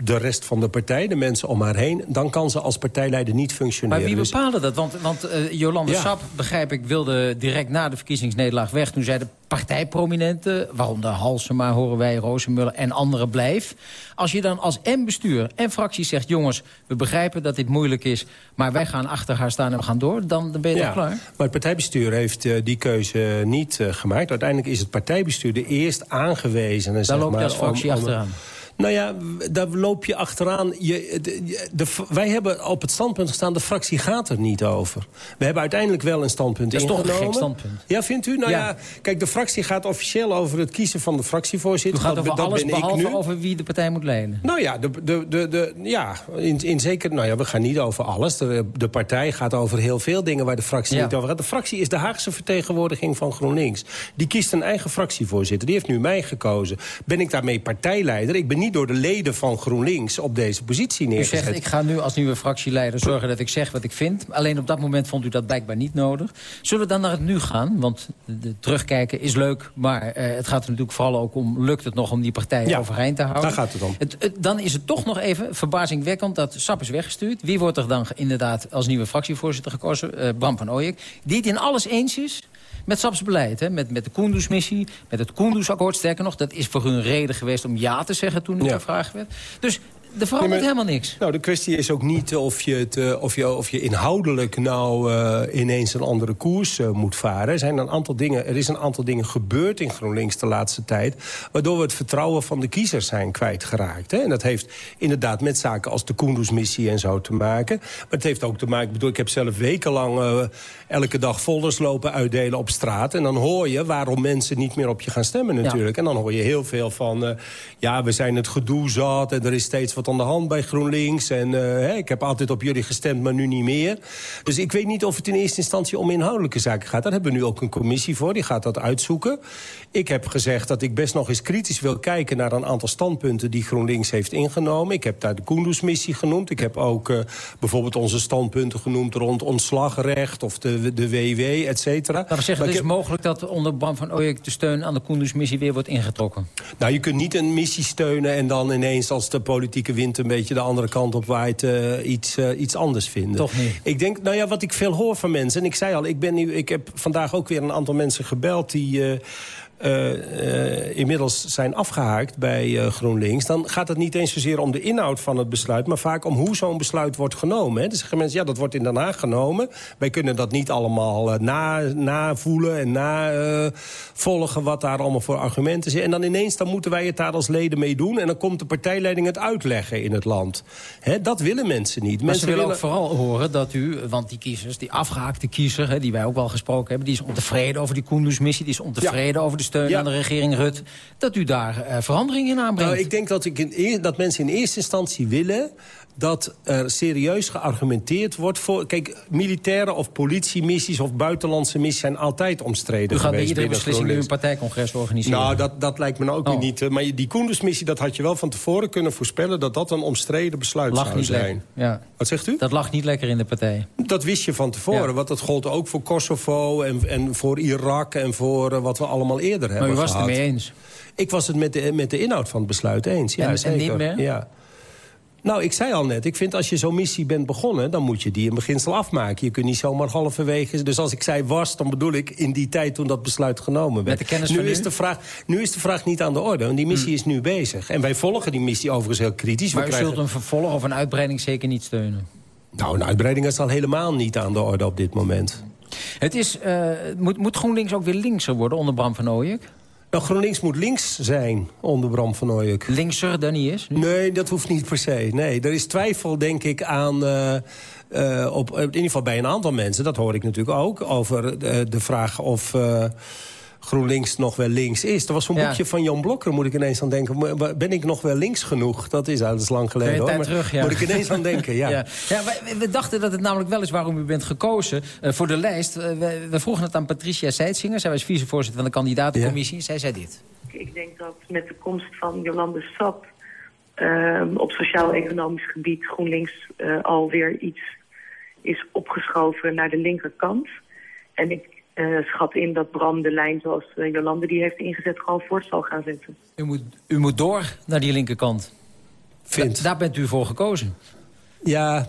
de rest van de partij... de mensen om haar heen, dan kan ze als partijleider niet functioneren.
Maar wie
Dus-
bepaalde dat? Want, want eh, Jolande
Ja.
Sap, begrijp ik, wilde direct na de verkiezingsnederlaag weg. Toen zeiden partijprominenten, waaronder Halsema, horen wij, Rozenmuller en anderen blijf. Als je dan als M-bestuur en fractie zegt... jongens, we begrijpen dat dit moeilijk is... maar wij gaan achter haar staan en we gaan door, dan, dan ben je toch klaar?
Maar het partijbestuur heeft eh, die keuze niet eh, gemaakt. Uiteindelijk is het partijbestuur de eerst aangewezen.
Daar
zeg
loop je
maar,
als fractie
om- om-
achteraan.
Nou ja, daar loop je achteraan. Je, de, de- wij hebben op het standpunt gestaan, de fractie gaat er niet over. We hebben uiteindelijk wel een standpunt
Dat is toch een gek standpunt.
Ja, vindt u? Nou ja.
Ja.
kijk, de fractie gaat officieel over het kiezen van de fractievoorzitter.
gaat
Dat
over
dat
alles
ben ik
behalve
nu.
over wie de partij moet leiden.
Nou ja, de, de, de, de, ja in, in zeker, nou ja, we gaan niet over alles. De, de partij gaat over heel veel dingen waar de fractie
Ja.
niet over gaat. De fractie is de Haagse vertegenwoordiging van GroenLinks. Die kiest een eigen fractievoorzitter. Die heeft nu mij gekozen. Ben ik daarmee partijleider? Ik ben niet door de leden van GroenLinks op deze positie
U
neergezet.
zegt, ik ga nu als nieuwe fractieleider zorgen dat ik zeg wat ik vind. Alleen op dat moment vond u dat blijkbaar niet nodig. Zullen we dan naar het nu gaan? Want de, terugkijken is leuk, maar eh, het gaat er natuurlijk vooral ook om... lukt het nog om die partij
Ja,
overeind te houden?
daar gaat het om.
het- dan is het toch nog even verbazingwekkend dat Sap is weggestuurd. Wie wordt er dan inderdaad als nieuwe fractievoorzitter gekozen? Eh, Bram van Ooyek. Die het in alles eens is met Saps beleid. Hè? Met, met de Kunduz-missie, met het Kunduz-akkoord. Sterker nog, dat is voor hun reden geweest om ja te zeggen toen het
Ja.
gevraagd werd. Dus Er verandert helemaal niks.
Nou, de kwestie is ook niet of je, het, eh, of je, of je inhoudelijk nou uh, ineens een andere koers uh, moet varen. Er, zijn een aantal dingen, er is een aantal dingen gebeurd in GroenLinks de laatste tijd... waardoor we het vertrouwen van de kiezers zijn kwijtgeraakt. Hè? En dat heeft inderdaad met zaken als de Koendersmissie en zo te maken. Maar het heeft ook te maken... Ik, bedoel, ik heb zelf wekenlang elke dag folders lopen uitdelen op straat. En dan hoor je waarom mensen niet meer op je gaan stemmen natuurlijk. En dan hoor je heel veel van... ja, we zijn het gedoe zat en er is steeds wat aan de hand bij GroenLinks. En uh, ik heb altijd op jullie gestemd, maar nu niet meer. Dus ik weet niet of het in eerste instantie om inhoudelijke zaken gaat. Daar hebben we nu ook een commissie voor, die gaat dat uitzoeken. Ik heb gezegd dat ik best nog eens kritisch wil kijken... naar een aantal standpunten die GroenLinks heeft ingenomen. Ik heb daar de Kunduz-missie genoemd. Ik heb ook uh, bijvoorbeeld onze standpunten genoemd... rond ontslagrecht of de, de WW, et cetera.
Dat zeggen, het is mogelijk dat onder Bram van Ooyek... de steun aan de Kunduz-missie weer wordt ingetrokken?
Nou, je kunt niet een missie steunen en dan ineens als de politieke wind een beetje de andere kant op waait... Uh, iets, uh, iets anders vinden.
Toch niet?
Ik denk, nou ja, wat ik veel hoor van mensen... en ik zei al, ik, ben nu, ik heb vandaag ook weer een aantal mensen gebeld... die uh, uh, uh, inmiddels zijn afgehaakt bij uh, GroenLinks... dan gaat het niet eens zozeer om de inhoud van het besluit... maar vaak om hoe zo'n besluit wordt genomen. Hè. Dan zeggen mensen, ja, dat wordt in Den Haag genomen. Wij kunnen dat niet allemaal na, navoelen en navolgen... wat daar allemaal voor argumenten zijn. En dan ineens dan moeten wij het daar als leden mee doen... en dan komt de partijleiding het uitleggen in het land. Hè, dat willen mensen niet.
Maar
mensen
ze willen ook vooral horen dat u, want die kiezers... die afgehaakte kiezer, hè, die wij ook wel gesproken hebben... die is ontevreden over die Koendersmissie, die is ontevreden ja. over de steun ja. aan de regering Rut... dat u daar uh, verandering in aanbrengt.
Nou, ik denk dat, ik in, dat mensen in eerste instantie willen dat er serieus geargumenteerd wordt voor... Kijk, militaire of politiemissies of buitenlandse missies zijn altijd omstreden
U gaat bij iedere
beslissing
nu een partijcongres organiseren?
Nou, dat, dat lijkt me nou ook oh. niet. Maar die Koendersmissie, dat had je wel van tevoren kunnen voorspellen... dat dat een omstreden besluit
lag
zou
niet
zijn.
Ja.
Wat zegt u?
Dat lag niet lekker in de partij.
Dat wist je van tevoren, ja. want dat gold ook voor Kosovo... en, en voor Irak en voor uh, wat we allemaal eerder hebben
Maar u was
gehad.
het ermee eens?
Ik was het met de, met de inhoud van het besluit eens, ja,
en,
zeker.
En niet meer?
Ja. Nou, ik zei al net, ik vind als je zo'n missie bent begonnen... dan moet je die in beginsel afmaken. Je kunt niet zomaar halverwege... Dus als ik zei was, dan bedoel ik in die tijd toen dat besluit genomen werd.
Met de kennis
nu
van
is
nu?
De vraag, nu is de vraag niet aan de orde, want die missie hmm. is nu bezig. En wij volgen die missie overigens heel kritisch.
Maar
We
u
krijgen...
zult een vervolg of een uitbreiding zeker niet steunen?
Nou, een uitbreiding is al helemaal niet aan de orde op dit moment.
Het is, uh, moet, moet GroenLinks ook weer linkser worden onder Bram van Ooyek?
Nou, GroenLinks moet links zijn onder Bram van Ooyek.
Linkser dan niet is? Nu?
Nee, dat hoeft niet per se. Nee, er is twijfel, denk ik, aan... Uh, uh, op, in ieder geval bij een aantal mensen, dat hoor ik natuurlijk ook... over de, de vraag of... GroenLinks nog wel links is. Er was zo'n
Ja.
boekje van Jan Blokker, moet ik ineens aan denken. Maar Ben ik nog wel links genoeg? Dat is, dat is lang geleden, hoor.
tijd
Maar
terug, ja.
Moet ik ineens aan denken, ja.
Ja, ja we dachten dat het namelijk wel is waarom u bent gekozen eh, voor de lijst. Eh, we, we vroegen het aan Patricia Seitsinger. Zij was vicevoorzitter van de kandidatencommissie. Zij zei dit.
Ik denk dat met de komst van Jolande Sap uh, op sociaal-economisch gebied GroenLinks uh, alweer iets is opgeschoven naar de linkerkant. En ik uh, schat in dat Bram de lijn zoals uh, Jolande die heeft ingezet gewoon voort zal gaan zetten.
U moet, u moet door naar die linkerkant.
Vindt.
Da- daar bent u voor gekozen.
Ja,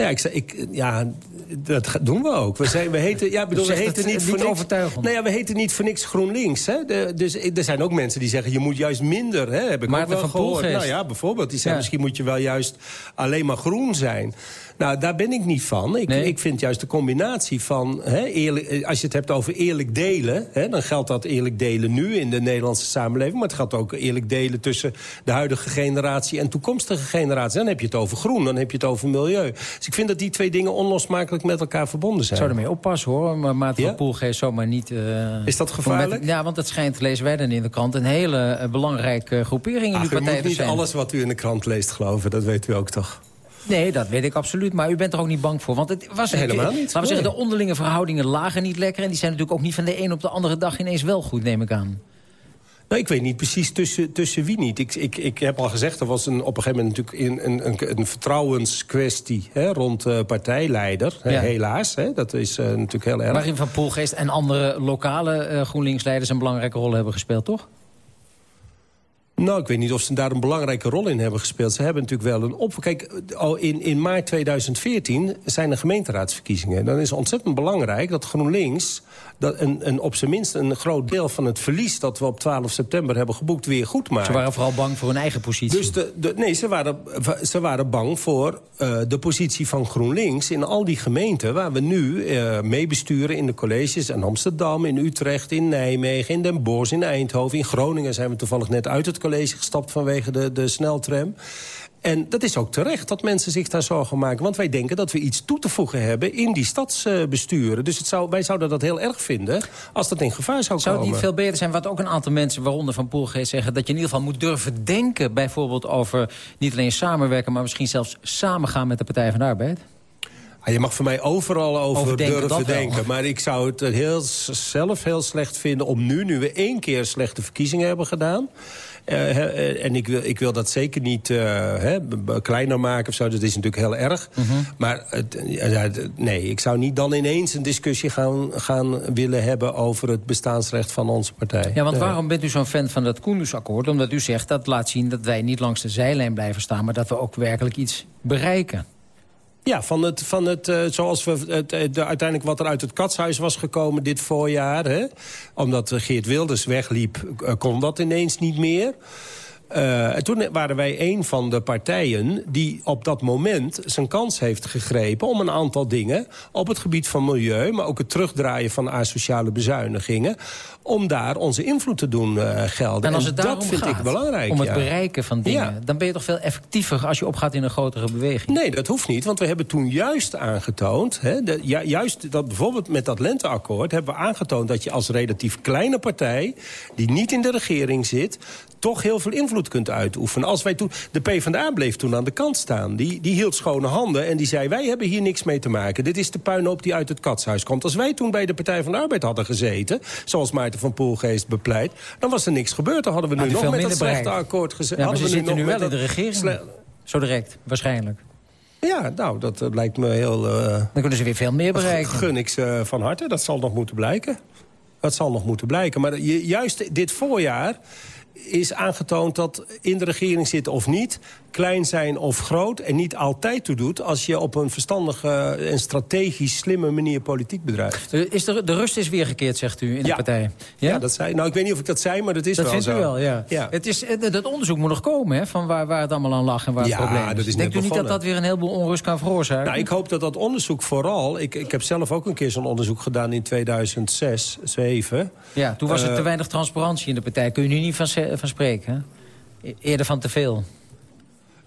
ja, ik, zei- ik, ja, dat doen we ook. We, zijn, we heten, ja, bedoel, we heten
het,
niet
eh,
voor niks. Nou ja, we heten niet voor niks GroenLinks. Hè? De, dus er zijn ook mensen die zeggen, je moet juist minder. Hè? Heb ik
Maarten
ook wel
van
gehoord. Nou ja, bijvoorbeeld. Die
Ja.
misschien moet je wel juist alleen maar groen zijn. Nou, daar ben ik niet van. Ik,
Nee.
ik vind juist de combinatie van... Hè, eerlijk, eh, als je het hebt over eerlijk delen... Hè, dan geldt dat eerlijk delen nu in de Nederlandse samenleving... maar het gaat ook eerlijk delen tussen de huidige generatie... en toekomstige generatie. Dan heb je het over groen, dan heb je het over milieu. Dus ik vind dat die twee dingen onlosmakelijk met elkaar verbonden
Ik
zijn.
zou ermee oppassen hoor, maar Maarten
Ja?
van Poelgeest zomaar niet... eh,
Is dat gevaarlijk?
met- ja, want het schijnt, lezen wij dan in de krant... een hele eh, belangrijke groepering in
Ach,
uw
u
partij
moet
te
niet
zijn.
alles wat u in de krant leest geloven, dat weet u ook toch?
Nee, dat weet ik absoluut. Maar u bent er ook niet bang voor. Want het was
Helemaal niet,
Laten we zeggen, de onderlinge verhoudingen lagen niet lekker. En die zijn natuurlijk ook niet van de een op de andere dag ineens wel goed, neem ik aan.
Nou, ik weet niet precies tussen, tussen wie niet. Ik, ik, ik heb al gezegd, er was een, op een gegeven moment natuurlijk een, een, een, een vertrouwenskwestie hè, rond uh, partijleider. hè, helaas, hè, dat is uh, natuurlijk heel erg.
Waarin Van Poelgeest en andere lokale uh, GroenLinks-leiders... een belangrijke rol hebben gespeeld, toch?
Nou, ik weet niet of ze daar een belangrijke rol in hebben gespeeld. Ze hebben natuurlijk wel een op... Kijk, al in, in maart 2014 zijn er gemeenteraadsverkiezingen. Dan is het ontzettend belangrijk dat GroenLinks dat een, een, op zijn minst een groot deel van het verlies... dat we op 12 september hebben geboekt weer goed maken.
Ze waren vooral bang voor hun eigen positie.
Dus de, de, nee, ze waren, ze waren bang voor uh, de positie van GroenLinks... in al die gemeenten waar we nu uh, meebesturen in de colleges... in Amsterdam, in Utrecht, in Nijmegen, in Den Bosch, in Eindhoven... in Groningen zijn we toevallig net uit het college gestapt vanwege de, de sneltram... En dat is ook terecht dat mensen zich daar zorgen maken. Want wij denken dat we iets toe te voegen hebben in die stadsbesturen. Dus het zou, wij zouden dat heel erg vinden als dat in gevaar zou,
zou
komen.
Zou het niet veel beter zijn, wat ook een aantal mensen... waaronder Van Poelgeest zeggen... dat je in ieder geval moet durven denken... bijvoorbeeld over niet alleen samenwerken... maar misschien zelfs samengaan met de Partij van de Arbeid?
Ah, je mag voor mij overal over durven denken. Maar ik zou het heel, zelf heel slecht vinden om nu, nu we één keer slechte verkiezingen hebben gedaan... Uh, en ik wil, ik wil dat zeker niet hè, kleiner maken of zo. Dat is natuurlijk heel erg. Mm -hmm. Maar het, nee, ik zou niet dan ineens een discussie gaan, gaan willen hebben... over het bestaansrecht van onze partij.
Ja, want nee. waarom bent u zo'n fan van dat Koendersakkoord? Omdat u zegt dat laat zien dat wij niet langs de zijlijn blijven staan... maar dat we ook werkelijk iets bereiken.
Ja, van het, van het, uh, zoals we de, uiteindelijk wat er uit het katshuis was gekomen dit voorjaar. Hè? Omdat Geert Wilders wegliep, uh, kon dat ineens niet meer. En toen waren wij een van de partijen die op dat moment zijn kans heeft gegrepen... om een aantal dingen op het gebied van milieu... maar ook het terugdraaien van asociale bezuinigingen... om daar onze invloed te doen uh, gelden.
En, als het
en dat vind
gaat,
ik belangrijk.
om het
ja.
bereiken van dingen... Ja. dan ben je toch veel effectiever als je opgaat in een grotere beweging?
Nee, dat hoeft niet, want we hebben toen juist aangetoond... Hè, de, ja, juist dat bijvoorbeeld met dat lenteakkoord hebben we aangetoond... dat je als relatief kleine partij, die niet in de regering zit... toch heel veel invloed kunt uitoefenen. Als wij toen, de PvdA bleef toen aan de kant staan. Die, die hield schone handen en die zei... wij hebben hier niks mee te maken. Dit is de puinhoop die uit het katshuis komt. Als wij toen bij de Partij van de Arbeid hadden gezeten... zoals Van Poelgeest bepleit... dan was er niks gebeurd. Dan hadden we nu nog met dat slechte akkoord gezeten.
Ja, ze
we
zitten nu wel in de regering. Zo direct, waarschijnlijk.
Ja, nou, dat uh, lijkt me heel... Uh,
dan kunnen ze weer veel meer bereiken.
Gun ik ze van harte. Dat zal nog moeten blijken. Dat zal nog moeten blijken. Maar juist dit voorjaar is aangetoond dat in de regering zitten of niet... klein zijn of groot en niet altijd toe doet... als je op een verstandige en strategisch slimme manier politiek bedrijft.
Is de, de rust is weergekeerd, zegt u, in
ja.
de partij?
Ja? ja? dat zei Nou, ik weet niet of ik dat zei, maar dat is
dat
wel
vindt
zo.
u wel, ja.
ja.
Het is, dat onderzoek moet nog komen, hè, van waar, waar het allemaal aan lag en waar het probleem is.
Dat is
Denkt u niet dat dat weer een heleboel onrust kan veroorzaken?
Nou, ik hoop dat dat onderzoek vooral... Ik, ik heb zelf ook een keer zo'n onderzoek gedaan in 2006, 2007.
Ja, toen was
uh,
er te weinig transparantie in de partij. Kun je nu niet van, van spreken, hè? Eerder van te veel.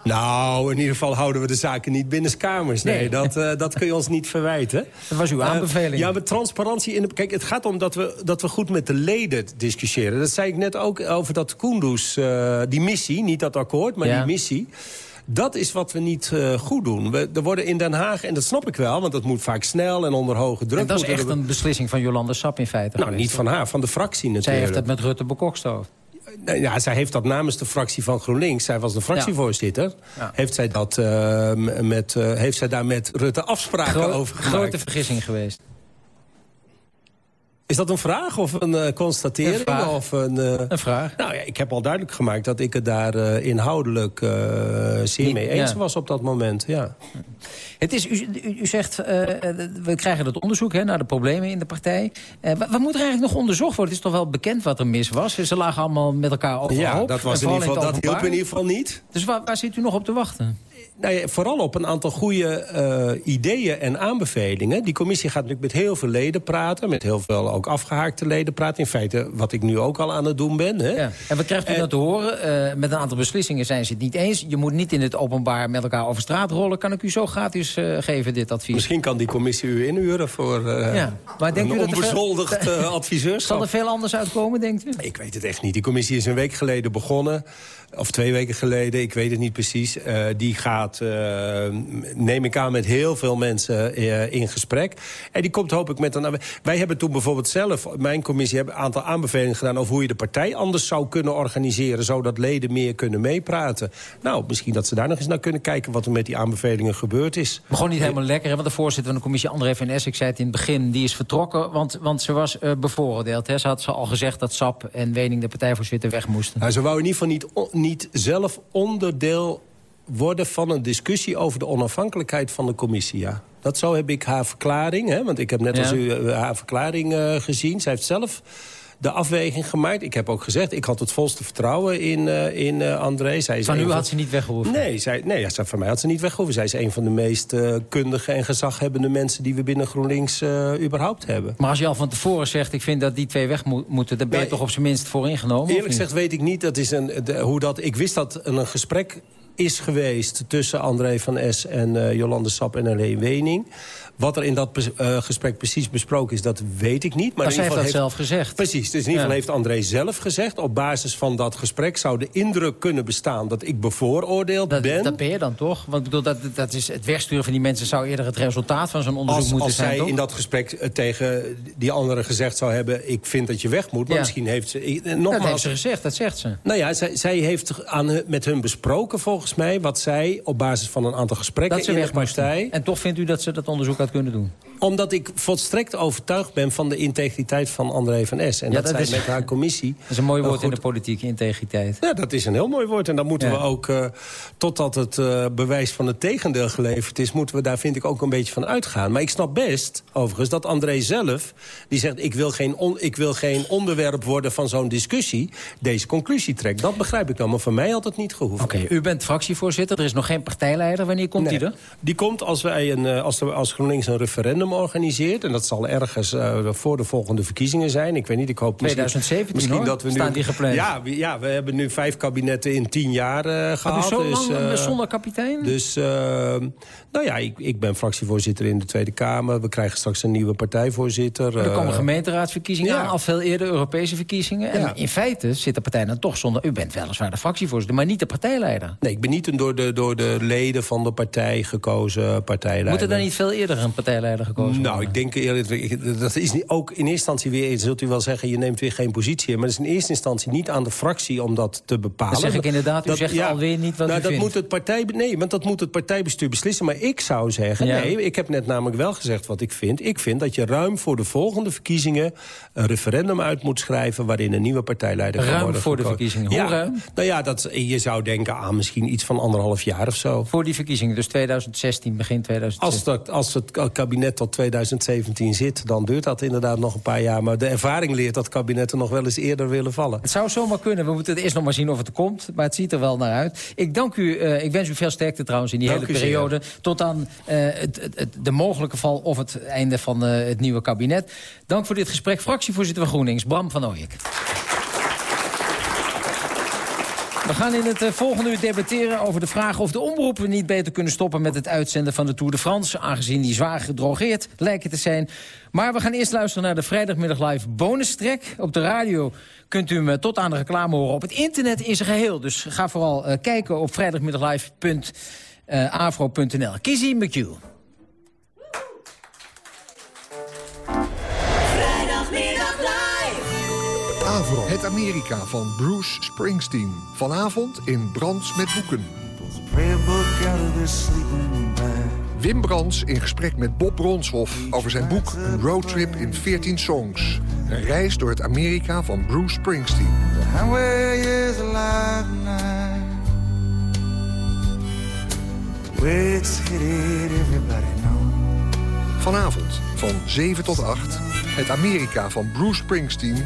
Nou, in ieder geval houden we de zaken niet binnen kamers. Nee, nee. Dat, uh, dat kun je ons niet verwijten.
Dat was uw aanbeveling.
Uh, ja, met transparantie. In de, kijk, het gaat om dat we, dat we goed met de leden discussiëren. Dat zei ik net ook over dat Kunduz, uh, die missie. Niet dat akkoord, maar ja. die missie. Dat is wat we niet uh, goed doen. We, er worden in Den Haag, en dat snap ik wel... want dat moet vaak snel en onder hoge druk.
En dat is echt we... een beslissing van Jolande Sap in feite
Nou,
geweest,
niet van haar, van de fractie natuurlijk.
Zij heeft het met Rutte bekokstoofd.
Ja, zij heeft dat namens de fractie van GroenLinks. Zij was de fractievoorzitter. Ja. Heeft, zij dat, uh, met, uh, heeft zij daar met Rutte afspraken
Gro
over gemaakt?
Grote vergissing geweest.
Is dat een vraag of een uh, constatering?
Een vraag.
Of een,
een vraag.
Nou ja, ik heb al duidelijk gemaakt dat ik het daar inhoudelijk zeer mee eens
ja.
was op dat moment. Ja.
Het is, u, u, zegt, we krijgen dat onderzoek hè, naar de problemen in de partij. wat, wat moet er eigenlijk nog onderzocht worden? Het is toch wel bekend wat er mis was? Ze lagen allemaal met elkaar overhoop.
Ja, dat, was in ieder geval, dat hielp in ieder geval niet.
Dus waar, waar zit u nog op te wachten?
Nou ja, vooral op een aantal goede uh, ideeën en aanbevelingen. Die commissie gaat natuurlijk met heel veel leden praten. Met heel veel ook afgehaakte leden praten. In feite wat ik nu ook al aan het doen ben. Hè.
Ja. En wat krijgt u en... nou te horen? Uh, met een aantal beslissingen zijn ze het niet eens. Je moet niet in het openbaar met elkaar over straat rollen. Kan ik u zo gratis uh, geven, dit advies?
Misschien kan die commissie u inhuren voor
ja. maar denkt
een
u dat
onbezoldigd
veel...
adviseurschap.
Zal er veel anders uitkomen, denkt u?
Ik weet het echt niet. Die commissie is een week geleden begonnen. Of twee weken geleden, ik weet het niet precies. Uh, die gaat, uh, neem ik aan, met heel veel mensen uh, in gesprek. En die komt hoop ik met een... Wij hebben toen bijvoorbeeld zelf, mijn commissie... hebben een aantal aanbevelingen gedaan over hoe je de partij anders zou kunnen organiseren... zodat leden meer kunnen meepraten. Nou, misschien dat ze daar nog eens naar kunnen kijken... wat er met die aanbevelingen gebeurd is.
Begon niet helemaal lekker, hè? want de voorzitter van de commissie, André van Essex... zei het in het begin, die is vertrokken, want, want ze was bevooroordeeld. Hè? Ze had ze al gezegd dat SAP en Wening, de partijvoorzitter, weg moesten.
Nou, ze wou in ieder geval niet niet zelf onderdeel worden van een discussie over de onafhankelijkheid van de commissie, ja. Dat zo heb ik haar verklaring, hè, want ik heb net als u uh, haar verklaring uh, gezien. Zij heeft zelf de afweging gemaakt. Ik heb ook gezegd, ik had het volste vertrouwen in, uh, in uh, André. Zij
van u had ze niet weggehoeven?
Nee, zij, nee ja, van mij had ze niet weggehoeven. Zij is een van de meest uh, kundige en gezaghebbende mensen... die we binnen GroenLinks überhaupt hebben.
Maar als je al van tevoren zegt, ik vind dat die twee weg mo moeten... dan ben je nee, toch op zijn minst voor ingenomen?
Eerlijk gezegd weet ik niet dat is een, de, hoe dat... Ik wist dat een gesprek is geweest tussen André van S en Jolande Sap en Helene Wening. Wat er in dat uh, gesprek precies besproken is, dat weet ik niet.
Maar, maar zij heeft dat
heeft...
zelf gezegd.
Precies, dus in ieder geval ja. heeft André zelf gezegd... op basis van dat gesprek zou de indruk kunnen bestaan... dat ik bevooroordeeld
dat,
ben.
Dat ben je dan toch? Want bedoel, dat, dat is het wegsturen van die mensen... zou eerder het resultaat van zo'n onderzoek
als,
moeten
als
zijn,
zij
toch?
in dat gesprek tegen die andere gezegd zou hebben... ik vind dat je weg moet, maar
Ja.
misschien heeft ze... eh,
dat
Nogmaals,
heeft ze gezegd, dat zegt ze.
Nou ja, zij, zij heeft aan, met hun besproken volgens mij... wat zij op basis van een aantal gesprekken
Dat ze
in de partij...
En toch vindt u dat ze dat onderzoek kunnen doen?
Omdat ik volstrekt overtuigd ben van de integriteit van André van S. En
Ja,
dat,
dat
zij
is-
met haar commissie...
Dat is een mooi woord in de politieke integriteit.
Ja, dat is een heel mooi woord. En dan moeten
Ja.
we ook, eh, totdat het eh, bewijs van het tegendeel geleverd is... moeten we daar, vind ik, ook een beetje van uitgaan. Maar ik snap best, overigens, dat André zelf... die zegt, ik wil geen, on- ik wil geen onderwerp worden van zo'n discussie... deze conclusie trekt. Dat begrijp ik dan, maar voor mij had het niet gehoeven.
Oké, u bent fractievoorzitter, er is nog geen partijleider. Wanneer komt
Nee.
die er?
Die komt als, wij een, eh, als, er, als GroenLinks een referendum organiseert. En dat zal ergens eh, voor de volgende verkiezingen zijn. Ik weet niet, ik hoop misschien-
2017
misschien
hoor,
dat we nu,
staan die gepland.
Ja, we, ja, we hebben nu vijf kabinetten in tien jaar
Heb
gehad.
zo
dus,
lang
eh,
zonder kapitein?
Dus, nou ja, ik, ik ben fractievoorzitter in de Tweede Kamer. We krijgen straks een nieuwe partijvoorzitter.
er komen gemeenteraadsverkiezingen
ja.
aan, al veel eerder Europese verkiezingen. En
Ja.
in feite zit de partij dan toch zonder... U bent weliswaar de fractievoorzitter, maar niet de partijleider.
Nee, ik ben niet een door de, door de leden van de partij gekozen partijleider.
Moet er dan niet veel eerder een partijleider gekozen
Nou,
worden?
ik denk eerlijk, dat is niet, ook in eerste instantie weer, zult u wel zeggen, je neemt weer geen positie in. Maar het is in eerste instantie niet aan de fractie om dat te bepalen.
Dat zeg ik inderdaad, u zegt alweer niet wat
nou,
u
dat
vindt.
Moet het partij, nee, want dat moet het partijbestuur beslissen. Maar ik zou zeggen,
Ja.
nee, ik heb net namelijk wel gezegd wat ik vind. Ik vind dat je ruim voor de volgende verkiezingen een referendum uit moet schrijven... waarin een nieuwe partijleider kan
Ruim
worden
voor de verkiezingen.
Ja,
ruim?
Nou ja, dat, je zou denken aan misschien iets van anderhalf jaar of zo.
Voor die verkiezingen, dus 2016, begin 2016.
Als, dat, als het kabinet tot 2017 zit, dan duurt dat inderdaad nog een paar jaar. Maar de ervaring leert dat kabinetten nog wel eens eerder willen vallen.
Het zou zomaar kunnen. We moeten het eerst nog maar zien of het komt. Maar het ziet er wel naar uit. Ik dank u. eh, ik wens u veel sterkte trouwens in die
Dank
hele
zeer.
periode. Tot aan eh, het, het, het- de mogelijke val of het einde van eh, het nieuwe kabinet. Dank voor dit gesprek. Fractievoorzitter van GroenLinks, Bram van Ooyek. We gaan in het eh, volgende uur debatteren over de vraag of de omroepen niet beter kunnen stoppen met het uitzenden van de Tour de France, aangezien die zwaar gedrogeerd lijken te zijn. Maar we gaan eerst luisteren naar de vrijdagmiddag live bonus track. Op de radio kunt u hem eh, tot aan de reclame horen. Op het internet in zijn geheel. Dus ga vooral eh, kijken op vrijdagmiddaglive.afro.nl. Kizzy McHugh.
Het Amerika van Bruce Springsteen. Vanavond in Brands met Boeken. Wim Brands in gesprek met Bob Bronshoff over zijn boek Een Roadtrip in 14 Songs. Een reis door het Amerika van Bruce Springsteen. Vanavond van 7 tot 8. Het Amerika van Bruce Springsteen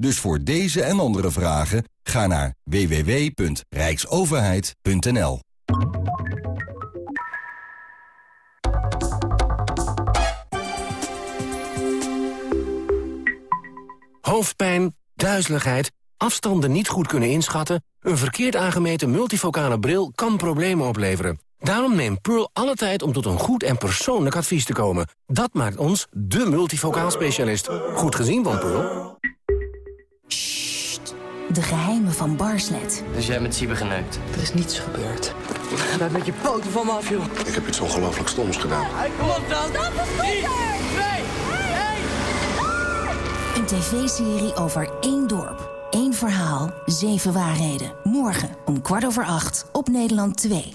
Dus voor deze en andere vragen ga naar www.rijksoverheid.nl.
Hoofdpijn, duizeligheid, afstanden niet goed kunnen inschatten... een verkeerd aangemeten multifocale bril kan problemen opleveren. Daarom neemt Pearl alle tijd om tot een goed en persoonlijk advies te komen. Dat maakt ons de multifocaal specialist. Goed gezien van Pearl.
De geheimen van Barslet.
Dus jij bent Siebe geneukt?
Er is niets gebeurd.
Blijf met je poten van me af, joh.
Ik heb iets ongelooflijk stoms gedaan.
Kom op dan.
Stop de scooter!
3, 2, 1.
Een tv-serie over één dorp. één verhaal, zeven waarheden. Morgen om kwart over acht op Nederland 2.